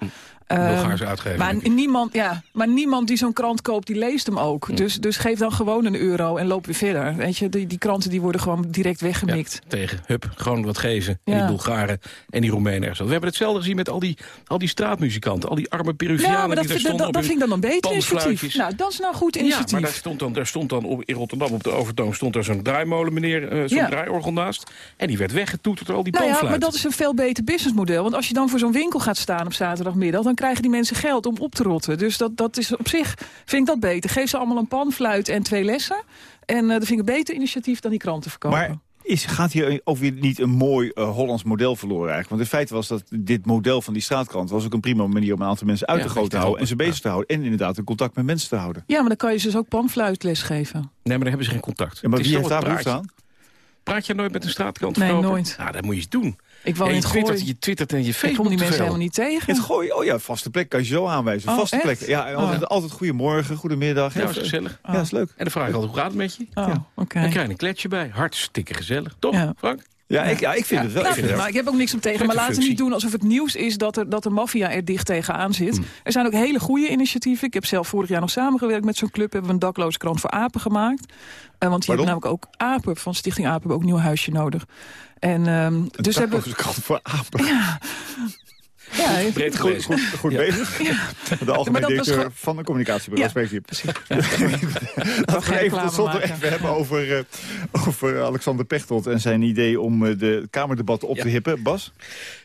Ehm, Maar niemand, ja, maar niemand die zo'n krant koopt, die leest hem ook. Dus, dus geef dan gewoon een euro en loop weer verder. Weet je, die, die kranten die worden gewoon direct weggemikt. Tegen, hup, gewoon wat geven. En Ja. die Bulgaren en die Roemenen ergens. We hebben hetzelfde gezien met al die, al die straatmuzikanten. Al die arme Peruvianen Ja, maar dat, die daar stonden dat, dat vind ik dan een beter initiatief. Nou, dat is nou goed Ja, initiatief. maar daar stond dan, daar stond dan op, in Rotterdam op de Overtoom... stond daar zo'n draaimolen, meneer, eh, zo'n Ja. draaiorgel naast. En die werd weggetoeterd door al die Nou ja, maar dat is een veel beter businessmodel. Want als je dan voor zo'n winkel gaat staan op zaterdagmiddag... dan krijgen die mensen geld om op te rotten. Dus dat, dat is op zich, vind ik dat beter. Geef ze allemaal een panfluit en twee lessen. En eh, dat vind ik een beter initiatief dan die kranten verkopen. Maar is, gaat hier ook weer niet een mooi eh, Hollands model verloren eigenlijk? Want in feite was dat dit model van die straatkrant... was ook een prima manier om een aantal mensen uit Ja, te groot te houden... en ze bezig te houden. En inderdaad een contact met mensen te houden. Ja, maar dan kan je ze dus ook panfluitles geven. Nee, maar dan hebben ze geen contact. Ja, maar wie heeft daar behoefte praatje. Praat je nooit met een straatkant Nee, nooit. Nou, dat moet je eens doen. Ik woon Ja, in je het twittert, Gooi. je twittert en je Ik Facebook kom die mensen veel. helemaal niet tegen. Het gooien, oh ja, vaste plek kan je zo aanwijzen. Oh, vaste echt? plek. Ja, altijd, Oh. altijd goedemorgen, goedemiddag. Ja, Heel dat is gezellig. Ja, dat is leuk. En dan vraag ik altijd, hoe gaat het met je? Oh, oké. Dan krijg je een kletsje bij. Hartstikke gezellig. Toch, Ja. Frank? Ja, ik, ja, ik vind het wel. Nou, ik vind het maar ik heb ook niks op tegen. Maar laten we niet doen alsof het nieuws is dat, er, dat de maffia er dicht tegenaan zit. Hmm. Er zijn ook hele goede initiatieven. Ik heb zelf vorig jaar nog samengewerkt met zo'n club. Hebben we een dakloze krant voor apen gemaakt. Eh, want die hebben namelijk ook apen, van Stichting Apen, hebben ook een nieuw huisje nodig. En, ehm, dus hebben dakloze krant voor apen. Ja. Ja, Breed Goed, gelezen. goed, goed bezig. De Maar algemeen dat was directeur van een communicatiebureau Ja, spreekt hier. geen Laten we even tot slot even hebben over, eh, over Alexander Pechtold... en zijn idee om eh, de Kamerdebatten op te hippen. Bas?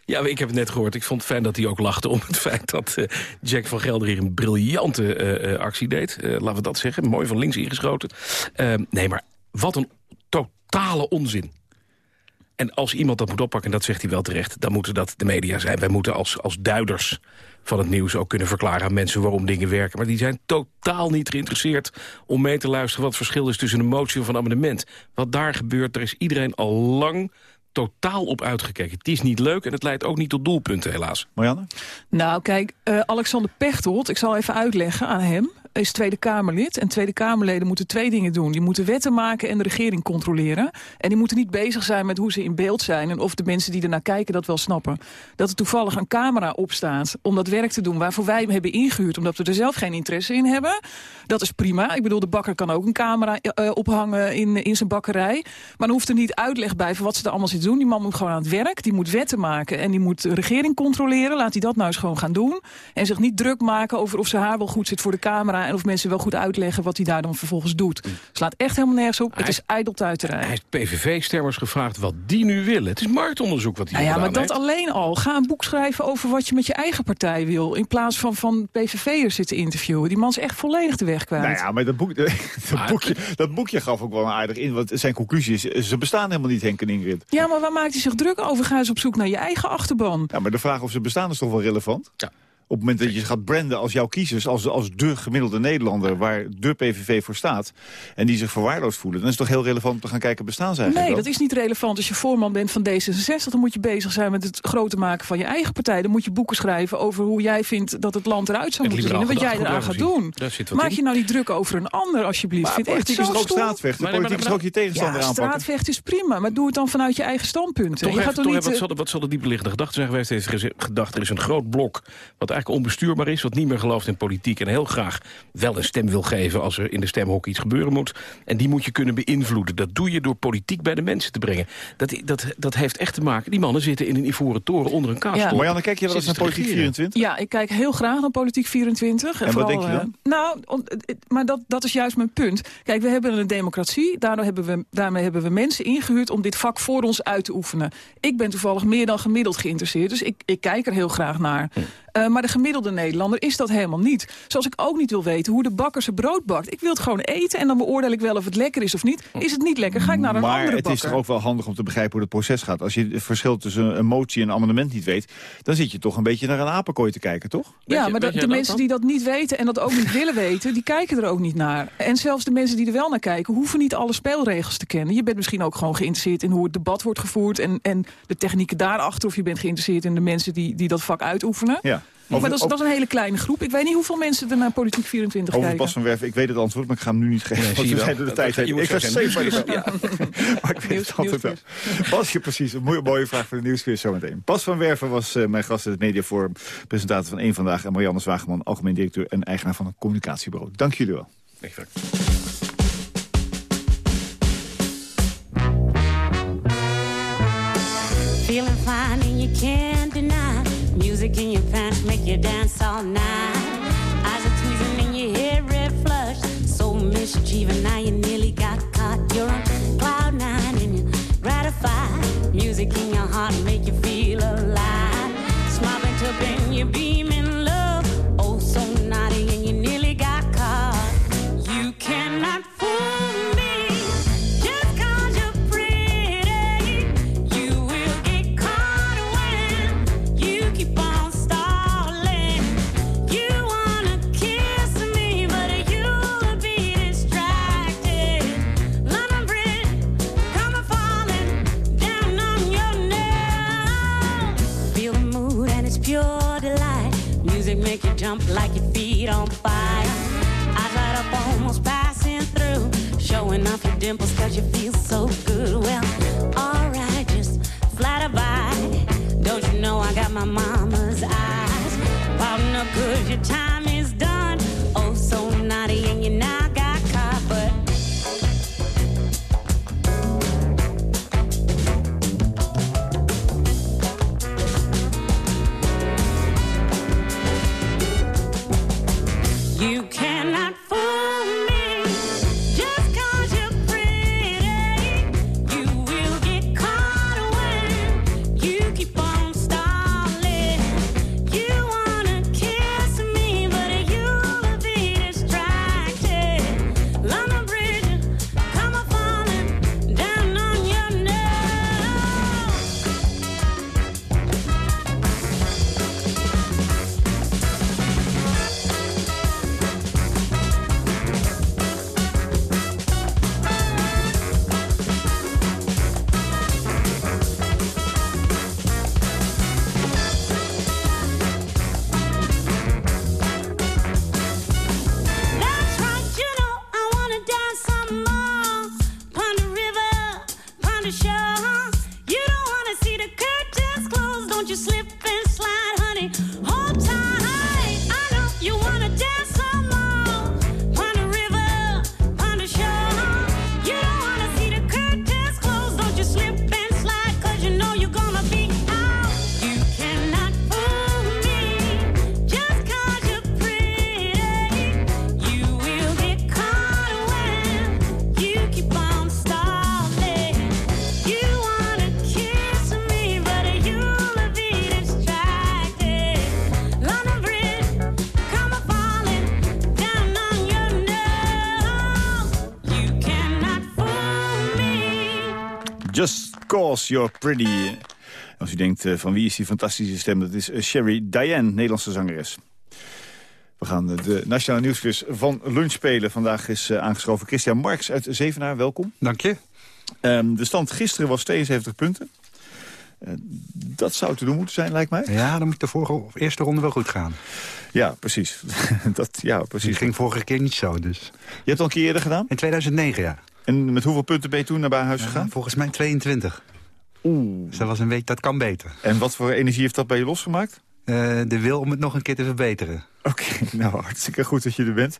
Ja, ik heb het net gehoord. Ik vond het fijn dat hij ook lachte om het feit dat eh, Jack van Gelder hier een briljante eh, eh, actie deed. Eh, laten we dat zeggen. Mooi van links ingeschoten. Eh, nee, maar wat een totale onzin. En als iemand dat moet oppakken, en dat zegt hij wel terecht... dan moeten dat de media zijn. Wij moeten als, als duiders van het nieuws ook kunnen verklaren aan mensen waarom dingen werken. Maar die zijn totaal niet geïnteresseerd om mee te luisteren... wat het verschil is tussen een motie of een amendement. Wat daar gebeurt, daar is iedereen al lang totaal op uitgekeken. Het is niet leuk en het leidt ook niet tot doelpunten, helaas. Marianne? Nou, kijk, eh, Alexander Pechtold, ik zal even uitleggen aan hem, is Tweede Kamerlid. En Tweede Kamerleden moeten twee dingen doen. Die moeten wetten maken en de regering controleren. En die moeten niet bezig zijn met hoe ze in beeld zijn... en of de mensen die ernaar kijken dat wel snappen. Dat er toevallig een camera opstaat om dat werk te doen... waarvoor wij hem hebben ingehuurd, omdat we er zelf geen interesse in hebben. Dat is prima. Ik bedoel, de bakker kan ook een camera eh, ophangen in, in zijn bakkerij. Maar dan hoeft er niet uitleg bij voor wat ze er allemaal zitten doen. Die man moet gewoon aan het werk, die moet wetten maken... en die moet de regering controleren. Laat hij dat nou eens gewoon gaan doen. En zich niet druk maken over of zijn haar wel goed zit voor de camera... en of mensen wel goed uitleggen wat hij daar dan vervolgens doet. Slaat echt helemaal nergens op. Het is ijdeltuiterij. Hij heeft PVV-stemmers gevraagd wat die nu willen. Het is marktonderzoek wat hij Nou ja, maar dat heeft. alleen al. Ga een boek schrijven over wat je met je eigen partij wil... in plaats van van PVV'ers zitten interviewen. Die man is echt volledig de weg kwijt. Nou ja, maar dat, boek, dat, boekje, dat boekje gaf ook wel een aardig in. Want zijn conclusie is, ze bestaan helemaal niet, Henk en Ingrid. Ja, maar waar maakt hij zich druk over? Ga eens op zoek naar je eigen achterban. Ja, maar de vraag of ze bestaan is toch wel relevant? Ja. Op het moment dat je gaat branden als jouw kiezers... als, als de gemiddelde Nederlander waar de PVV voor staat... en die zich verwaarloosd voelen... dan is het toch heel relevant om te gaan kijken... bestaan ze eigenlijk Nee, dat is niet relevant. Als je voorman bent van D66, dan moet je bezig zijn met het groter maken van je eigen partij. Dan moet je boeken schrijven over hoe jij vindt dat het land eruit zou moeten zien. En wat jij eraan gaat doen. Maak in. je nou niet druk over een ander, alsjeblieft. Maar ik echt politiek is ook stoer. straatvechten? Maar- Politiek maar- is ook je tegenstander ja, aanpakken? straatvechten is prima, maar doe het dan vanuit je eigen standpunten. Toch je even, gaat toch niet... even, wat, eh, zal, de- wat zal de dieperliggende gedachte zijn geweest? Hij heeft geze- gedacht, er is een groot blok wat eigenlijk onbestuurbaar is... wat niet meer gelooft in politiek en heel graag wel een stem wil geven... als er in de stemhok iets gebeuren moet. En die moet je kunnen beïnvloeden. Dat doe je door politiek bij de mensen te brengen. Dat, dat, dat heeft echt te maken... Die mannen zitten in een ivoren toren onder een kaasstolp. Ja. Marianne, kijk je wel eens naar Politiek regeren. 24? Ja, ik kijk heel graag naar Politiek 24. En wat vooral, denk je dan? eh, nou, on- eh, maar dat, dat is juist mijn punt. Kijk, we hebben een democratie. Daardoor hebben we, daarmee hebben we mensen ingehuurd om dit vak voor ons uit te oefenen. Ik ben toevallig meer dan gemiddeld geïnteresseerd. Dus ik, ik kijk er heel graag naar. Eh, maar de gemiddelde Nederlander is dat helemaal niet. Zoals ik ook niet wil weten hoe de bakker zijn brood bakt. Ik wil het gewoon eten en dan beoordeel ik wel of het lekker is of niet. Is het niet lekker, ga ik naar een maar andere het bakker. is toch ook wel handig om te begrijpen hoe het proces gaat. Als je het verschil tussen een motie en een amendement niet weet... dan zit je toch een beetje naar een apenkooi te kijken, toch? Ja, maar de, de mensen die dat niet weten en dat ook niet willen weten... die kijken er ook niet naar. En zelfs de mensen die er wel naar kijken... hoeven niet alle spelregels te kennen. Je bent misschien ook gewoon geïnteresseerd in hoe het debat wordt gevoerd... en, en de technieken daarachter. Of je bent geïnteresseerd in de mensen die, die dat vak uitoefenen. Ja. Maar dat is, dat is een hele kleine groep. Ik weet niet hoeveel mensen er naar Politiek 24 Over kijken. Bas van Werven, ik weet het antwoord, maar ik ga hem nu niet geven. Nee, want we zijn door de tijd heen. Ik ga ja. maar ik weet het antwoord wel. Bas, je precies. Een mooie, mooie vraag voor de nieuwsquiz zometeen. Bas van Werven was eh, mijn gast in het Mediaforum. Presentator van Eén Vandaag. En Marianne Zwageman, algemeen directeur en eigenaar van een communicatiebureau. Dank jullie wel. Feeling you dance all night. Eyes are tweezing and your hair red flush. So mischievous, now you nearly got caught. You're jump like your feet on fire. Eyes light up, almost passing through. Showing off your dimples cause you feel so good. Well, alright, just flatter by. Don't you know I got my mama's Just cause you're pretty. Als u denkt, eh, van wie is die fantastische stem? Dat is eh, Sherry Diane, Nederlandse zangeres. We gaan eh, de Nationale Nieuwsquiz van lunch spelen. Vandaag is aangeschoven Christian Marks uit Zevenaar. Welkom. Dank je. de stand gisteren was 72 punten. Dat zou te doen moeten zijn, lijkt mij. Ja, dan moet de vorige, of eerste ronde wel goed gaan. Ja, precies. dat, ja, precies. Het ging vorige keer niet zo, dus. Je hebt al een keer eerder gedaan? In 2009, ja. En met hoeveel punten ben je toen naar huis gegaan? Volgens mij 22. Oeh. Dus dat was een week, dat kan beter. En wat voor energie heeft dat bij je losgemaakt? Eh, de wil om het nog een keer te verbeteren. Oké, nou hartstikke goed dat je er bent.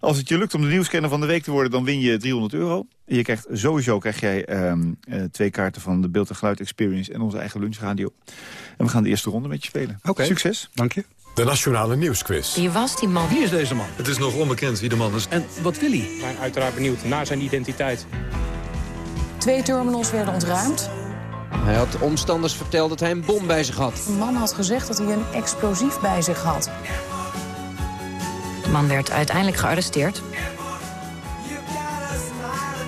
Als het je lukt om de nieuwscanner van de week te worden... dan win je 300 euro. Je krijgt sowieso krijg jij ehm, eh, twee kaarten van de Beeld en Geluid Experience... en onze eigen lunchradio. En we gaan de eerste ronde met je spelen. Oké. Succes. Dank je. De Nationale Nieuwsquiz. Wie was die man? Wie is deze man? Het is nog onbekend wie de man is. En wat wil hij? We zijn uiteraard benieuwd naar zijn identiteit. Twee terminals werden ontruimd. Hij had omstanders verteld dat hij een bom bij zich had. Een man had gezegd dat hij een explosief bij zich had. De man werd uiteindelijk gearresteerd.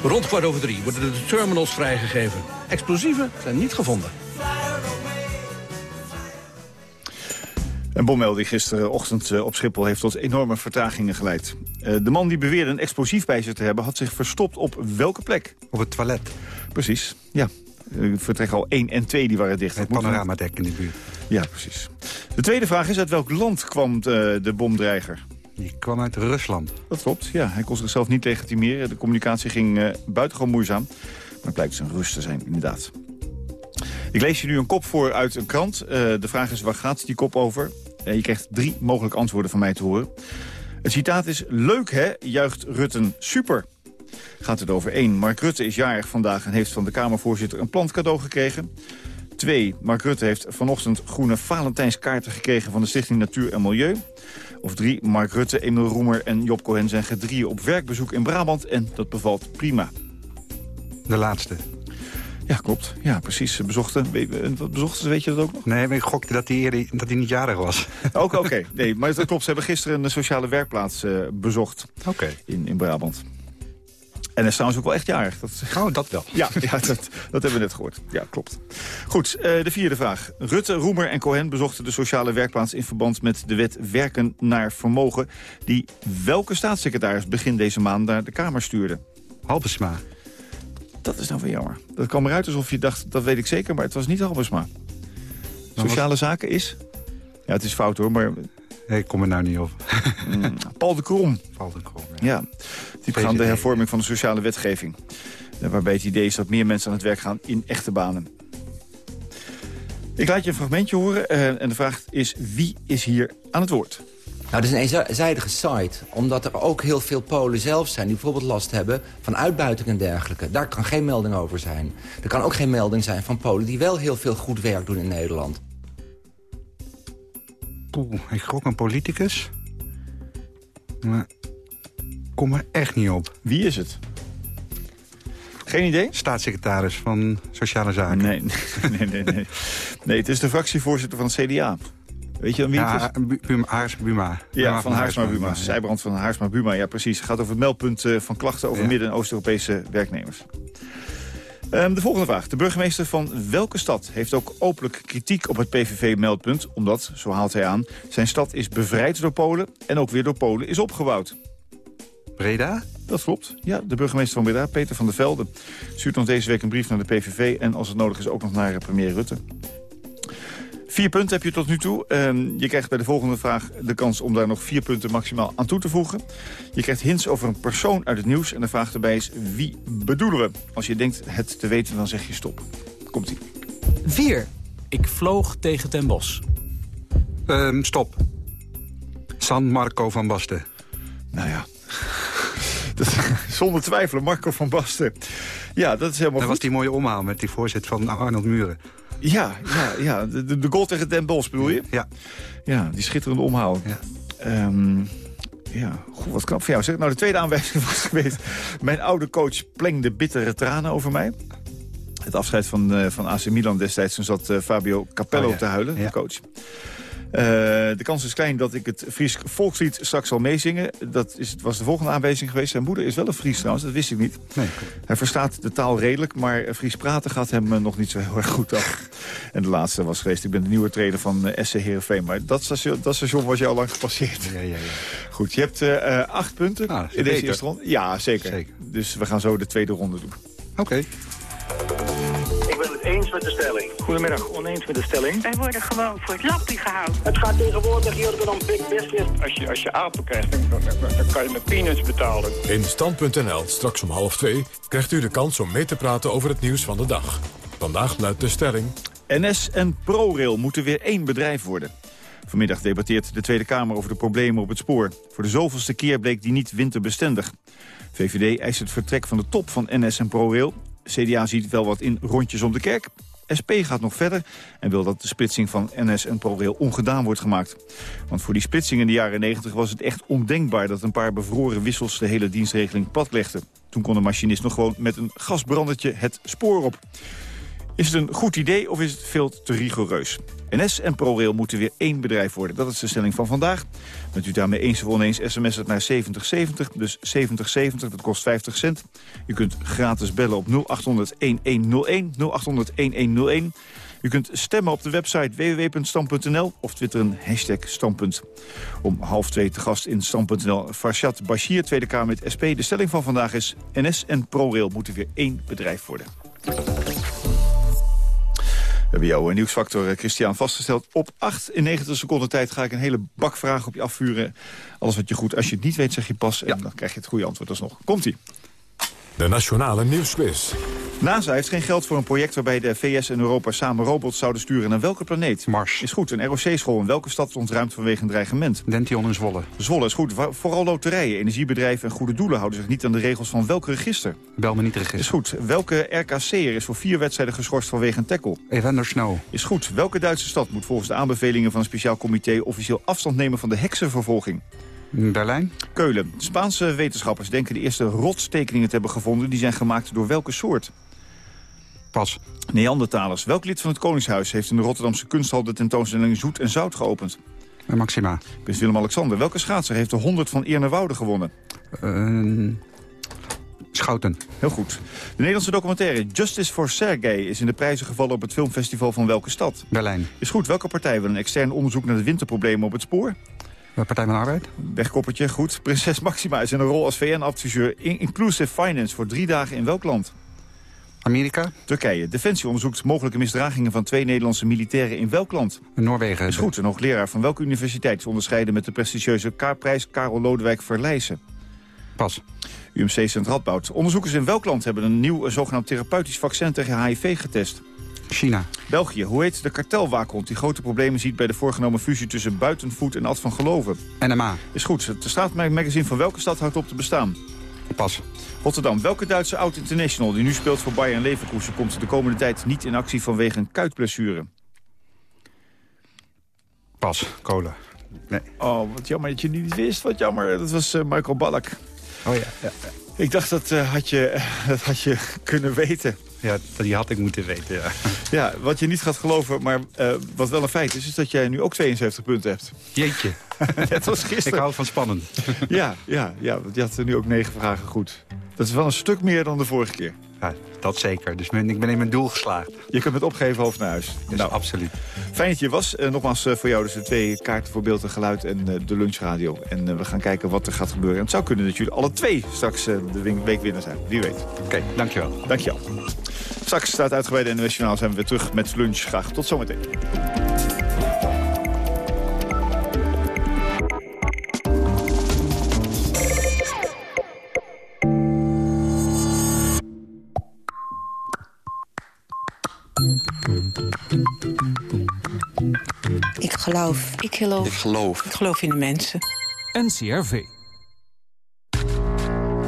Rond kwart over drie worden de terminals vrijgegeven. Explosieven zijn niet gevonden. Een bommelding gisterenochtend eh, op Schiphol heeft tot enorme vertragingen geleid. Eh, De man die beweerde een explosief bij zich te hebben... had zich verstopt op welke plek? Op het toilet. Precies, ja. Eh, Vertrek al 1 en 2 die waren dicht. Het panoramadek in de buurt. Ja, precies. De tweede vraag is uit welk land kwam de, de bomdreiger? Die kwam uit Rusland. Dat klopt, ja. Hij kon zichzelf niet legitimeren. De communicatie ging eh, buitengewoon moeizaam. Maar het blijkt dus een rust te zijn, inderdaad. Ik lees je nu een kop voor uit een krant. De vraag is, waar gaat die kop over? Je krijgt drie mogelijke antwoorden van mij te horen. Het citaat is, leuk hè, juicht Rutten, super. Gaat het over één. Mark Rutte is jarig vandaag en heeft van de Kamervoorzitter een plant cadeau gekregen. Twee, Mark Rutte heeft vanochtend groene Valentijnskaarten gekregen van de Stichting Natuur en Milieu. Of drie, Mark Rutte, Emil Roemer en Job Cohen zijn gedrieën op werkbezoek in Brabant en dat bevalt prima. De laatste. Ja, klopt. Ja, precies. Bezochten, wat bezochten ze, weet je dat ook nog? Nee, maar ik gokte dat hij, eerder, dat hij niet jarig was. Ook oké. Nee, maar dat klopt. Ze hebben gisteren een sociale werkplaats eh, bezocht Oké. in, in Brabant. En hij is trouwens ook wel echt jarig. Dat, Oh, dat wel. ja, ja dat, dat hebben we net gehoord. Ja, klopt. Goed, eh, de vierde vraag. Rutte, Roemer en Cohen bezochten de sociale werkplaats... in verband met de wet Werken naar Vermogen... die welke staatssecretaris begin deze maand naar de Kamer stuurde? Halbesma. Dat is nou weer jammer. Dat kwam eruit alsof je dacht, dat weet ik zeker... maar het was niet Halbesma. Sociale zaken is... Ja, het is fout hoor, maar Nee, ik kom er nou niet op. mm, Paul de Krom. Paul de Krom, Ja, diepgaande VVD. hervorming van de sociale wetgeving. Waarbij het idee is dat meer mensen aan het werk gaan in echte banen. Ik laat je een fragmentje horen eh, en de vraag is wie is hier aan het woord? Nou, het is een eenzijdige site, omdat er ook heel veel Polen zelf zijn... die bijvoorbeeld last hebben van uitbuiting en dergelijke. Daar kan geen melding over zijn. Er kan ook geen melding zijn van Polen die wel heel veel goed werk doen in Nederland. Poeh, ik gok een politicus. Maar kom er echt niet op. Wie is het? Geen idee? Staatssecretaris van Sociale Zaken. Nee, nee, nee, nee. Nee, het is de fractievoorzitter van het CDA. Weet je dan wie het is? Ja, Bu- Buma, Haarsma Buma. Ja, van Haarsma Buma. Zijbrand van Haarsma Buma, ja precies. Het gaat over het meldpunt eh, van klachten over Ja. Midden- en Oost-Europese werknemers. Ehm, de volgende vraag. De burgemeester van welke stad heeft ook openlijk kritiek op het PVV-meldpunt... omdat, zo haalt hij aan, zijn stad is bevrijd door Polen... en ook weer door Polen is opgebouwd? Breda? Dat klopt. Ja, de burgemeester van Breda, Peter van der Velde... stuurt nog deze week een brief naar de PVV... en als het nodig is ook nog naar eh, premier Rutte. Vier punten heb je tot nu toe. Ehm, je krijgt bij de volgende vraag de kans om daar nog vier punten maximaal aan toe te voegen. Je krijgt hints over een persoon uit het nieuws. En de vraag erbij is, wie bedoelen we? Als je denkt het te weten, dan zeg je stop. Komt-ie. 4. Ik vloog tegen ten bos. Ehm, stop. San Marco van Basten. Nou ja. Dat, zonder twijfel, Marco van Basten. Ja, dat is helemaal Dat goed. was die mooie omhaal met die voorzet van Arnold Muren. Ja, ja, ja. De, de, goal tegen Den Bosch bedoel je? Ja. Ja, die schitterende omhaal. Ja. Ehm, ja, goed, wat knap van jou. Zeg, nou, de tweede aanwijzing was geweest... mijn oude coach plengde bittere tranen over mij. Het afscheid van, eh, van AC Milan destijds... toen zat eh, Fabio Capello Oh, ja. te huilen, Ja. de coach. Eh, de kans is klein dat ik het Fries volkslied straks zal meezingen. Dat is, was de volgende aanwijzing geweest. Zijn moeder is wel een Fries trouwens, dat wist ik niet. Nee. Hij verstaat de taal redelijk, maar Fries praten gaat hem eh, nog niet zo heel erg goed af. En de laatste was geweest, ik ben de nieuwe trainer van eh, SC Heerenveen. Maar dat station, dat station was jou al lang gepasseerd. Ja, ja, ja. Goed, je hebt acht punten Ah, in deze eerste ronde. Ja, zeker. Zeker. Dus we gaan zo de tweede ronde doen. Oké. Met de stelling. Goedemiddag, oneens met de stelling. Wij worden gewoon voor het lappie gehouden. Het gaat tegenwoordig hier om big business. Als je, als je apen krijgt, dan, dan, dan kan je met peanuts betalen. In Stand.nl, straks om half twee, krijgt u de kans om mee te praten over het nieuws van de dag. Vandaag luidt de stelling... NS en ProRail moeten weer één bedrijf worden. Vanmiddag debatteert de Tweede Kamer over de problemen op het spoor. Voor de zoveelste keer bleek die niet winterbestendig. VVD eist het vertrek van de top van NS en ProRail. CDA ziet wel wat in rondjes om de kerk. SP gaat nog verder en wil dat de splitsing van NS en ProRail ongedaan wordt gemaakt. Want voor die splitsing in de jaren 90 was het echt ondenkbaar... dat een paar bevroren wissels de hele dienstregeling platlegden. Toen kon de machinist nog gewoon met een gasbrandertje het spoor op. Is het een goed idee of is het veel te rigoureus? NS en ProRail moeten weer één bedrijf worden. Dat is de stelling van vandaag. Bent u daarmee eens of oneens sms het naar 7070, dus 7070, dat kost 50 cent. U kunt gratis bellen op 0800-1101, 0800-1101. U kunt stemmen op de website www.stam.nl of twitteren hashtag standpunt. Om half twee te gast in stam.nl Farshad Bashir, Tweede Kamer met SP. De stelling van vandaag is NS en ProRail moeten weer één bedrijf worden. Hebben jouw nieuwsfactor eh, Christian vastgesteld. Op 8 in 90 seconden tijd ga ik een hele bak vragen op je afvuren. Alles wat je goed, als je het niet weet zeg je pas. En dan krijg je het goede antwoord alsnog. Komt-ie. De Nationale Nieuwsquiz. NASA heeft geen geld voor een project waarbij de VS en Europa samen robots zouden sturen naar welke planeet? Mars. Is goed. Een ROC-school in welke stad ontruimd vanwege een dreigement? Dention in Zwolle. Zwolle is goed. Vooral loterijen, energiebedrijven en goede doelen houden zich niet aan de regels van welk register? Bel me niet register. Is goed. Welke RKC'er is voor vier wedstrijden geschorst vanwege een tackle? Evander Snow. Is goed. Welke Duitse stad moet volgens de aanbevelingen van een speciaal comité officieel afstand nemen van de heksenvervolging? Berlijn. Keulen. Spaanse wetenschappers denken de eerste rotstekeningen te hebben gevonden. Die zijn gemaakt door welke soort? Pas. Neandertalers. Welk lid van het Koningshuis heeft in de Rotterdamse kunsthal de tentoonstelling Zoet en Zout geopend? Maxima. Prins Willem-Alexander. Welke schaatser heeft de 100 van Eernewoude gewonnen? Uh, Schouten. Heel goed. De Nederlandse documentaire Justice for Sergei is in de prijzen gevallen op het filmfestival van welke stad? Berlijn. Is goed. Welke partij wil een extern onderzoek naar de winterproblemen op het spoor? Partij van de Arbeid. Wegkoppertje, goed. Prinses Maxima is in een rol als VN-adviseur Inclusive Finance voor drie dagen in welk land? Amerika. Turkije. Defensie onderzoekt mogelijke misdragingen van twee Nederlandse militairen in welk land? Noorwegen. Is goed. Een hoogleraar van welke universiteit is onderscheiden met de prestigieuze K-prijs Karel Lodewijk Verlijzen? Pas. UMC Centraalboud. Onderzoekers in welk land hebben een nieuw zogenaamd therapeutisch vaccin tegen HIV getest? China. België. Hoe heet de kartelwaakhond die grote problemen ziet bij de voorgenomen fusie tussen Buitenvoet en Ad van Geloven? NMA. Is goed. Het straatmagazine van welke stad houdt op te bestaan? Pas. Rotterdam. Welke Duitse oud-international die nu speelt voor Bayern Leverkusen... komt de komende tijd niet in actie vanwege een kuitblessure? Pas. Kolen. Nee. Oh, wat jammer dat je niet wist. Wat jammer. Dat was uh, Michael Ballack. Oh ja. Ik dacht dat, uh, had je, dat had je kunnen weten. Ja, die had ik moeten weten, ja. Ja, wat je niet gaat geloven, maar uh, wat wel een feit is... is dat jij nu ook 72 punten hebt. Jeetje. Net als gisteren. Ik hou van spannend. ja, ja, ja, want je had er nu ook negen vragen goed. Dat is wel een stuk meer dan de vorige keer. Ja, dat zeker. Dus ik ben in mijn doel geslaagd. Je kunt met opgeven hoofd naar huis. Dus nou, absoluut. Fijn dat je was. Uh, nogmaals uh, voor jou dus de twee kaarten voor beeld en geluid en uh, de lunchradio. En we gaan kijken wat er gaat gebeuren. En het zou kunnen dat jullie alle twee straks de weekwinnaar zijn. Wie weet. Oké, okay, dankjewel. Dankjewel. Straks staat uitgebreid in de Nationaal zijn we weer terug met lunch. Graag tot zometeen. Geloof. Ik geloof. Ik geloof. Ik geloof in de mensen. NCRV.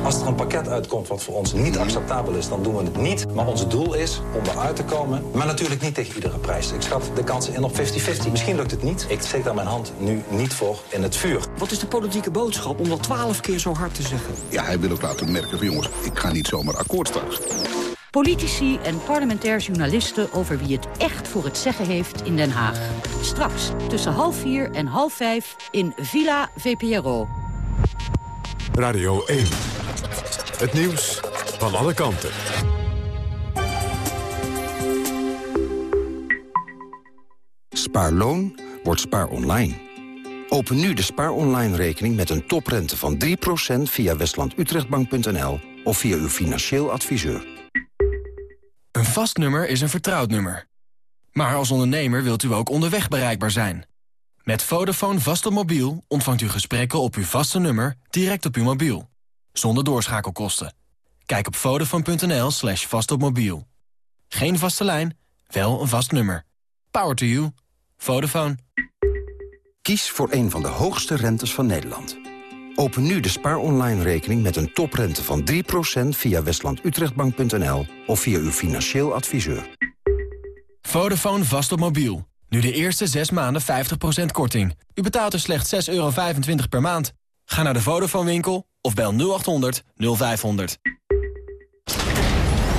Als er een pakket uitkomt wat voor ons niet acceptabel is, dan doen we het niet. Maar ons doel is om eruit te komen. Maar natuurlijk niet tegen iedere prijs. Ik schat de kansen in op 50-50. Misschien lukt het niet. Ik steek daar mijn hand nu niet voor in het vuur. Wat is de politieke boodschap om dat twaalf keer zo hard te zeggen? Ja, hij wil ook laten merken van jongens, ik ga niet zomaar akkoord straks. Politici en parlementair journalisten over wie het echt voor het zeggen heeft in Den Haag. Straks tussen half vier en half vijf in Villa VPRO. Radio 1. Het nieuws van alle kanten. Spaarloon wordt spaar online. Open nu de spaar online rekening met een toprente van 3% via westlandutrechtbank.nl of via uw financieel adviseur. Een vast nummer is een vertrouwd nummer. Maar als ondernemer wilt u ook onderweg bereikbaar zijn. Met Vodafone vast op mobiel ontvangt u gesprekken op uw vaste nummer direct op uw mobiel. Zonder doorschakelkosten. Kijk op vodafone.nl slash vastopmobiel. Geen vaste lijn, wel een vast nummer. Power to you. Vodafone. Kies voor een van de hoogste rentes van Nederland. Open nu de Spaar Online rekening met een toprente van 3% via westlandutrechtbank.nl of via uw financieel adviseur. Vodafone vast op mobiel. Nu de eerste 6 maanden 50% korting. U betaalt er slechts 6,25 euro per maand. Ga naar de Vodafone winkel of bel 0800 0500.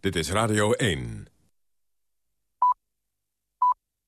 Dit is Radio 1.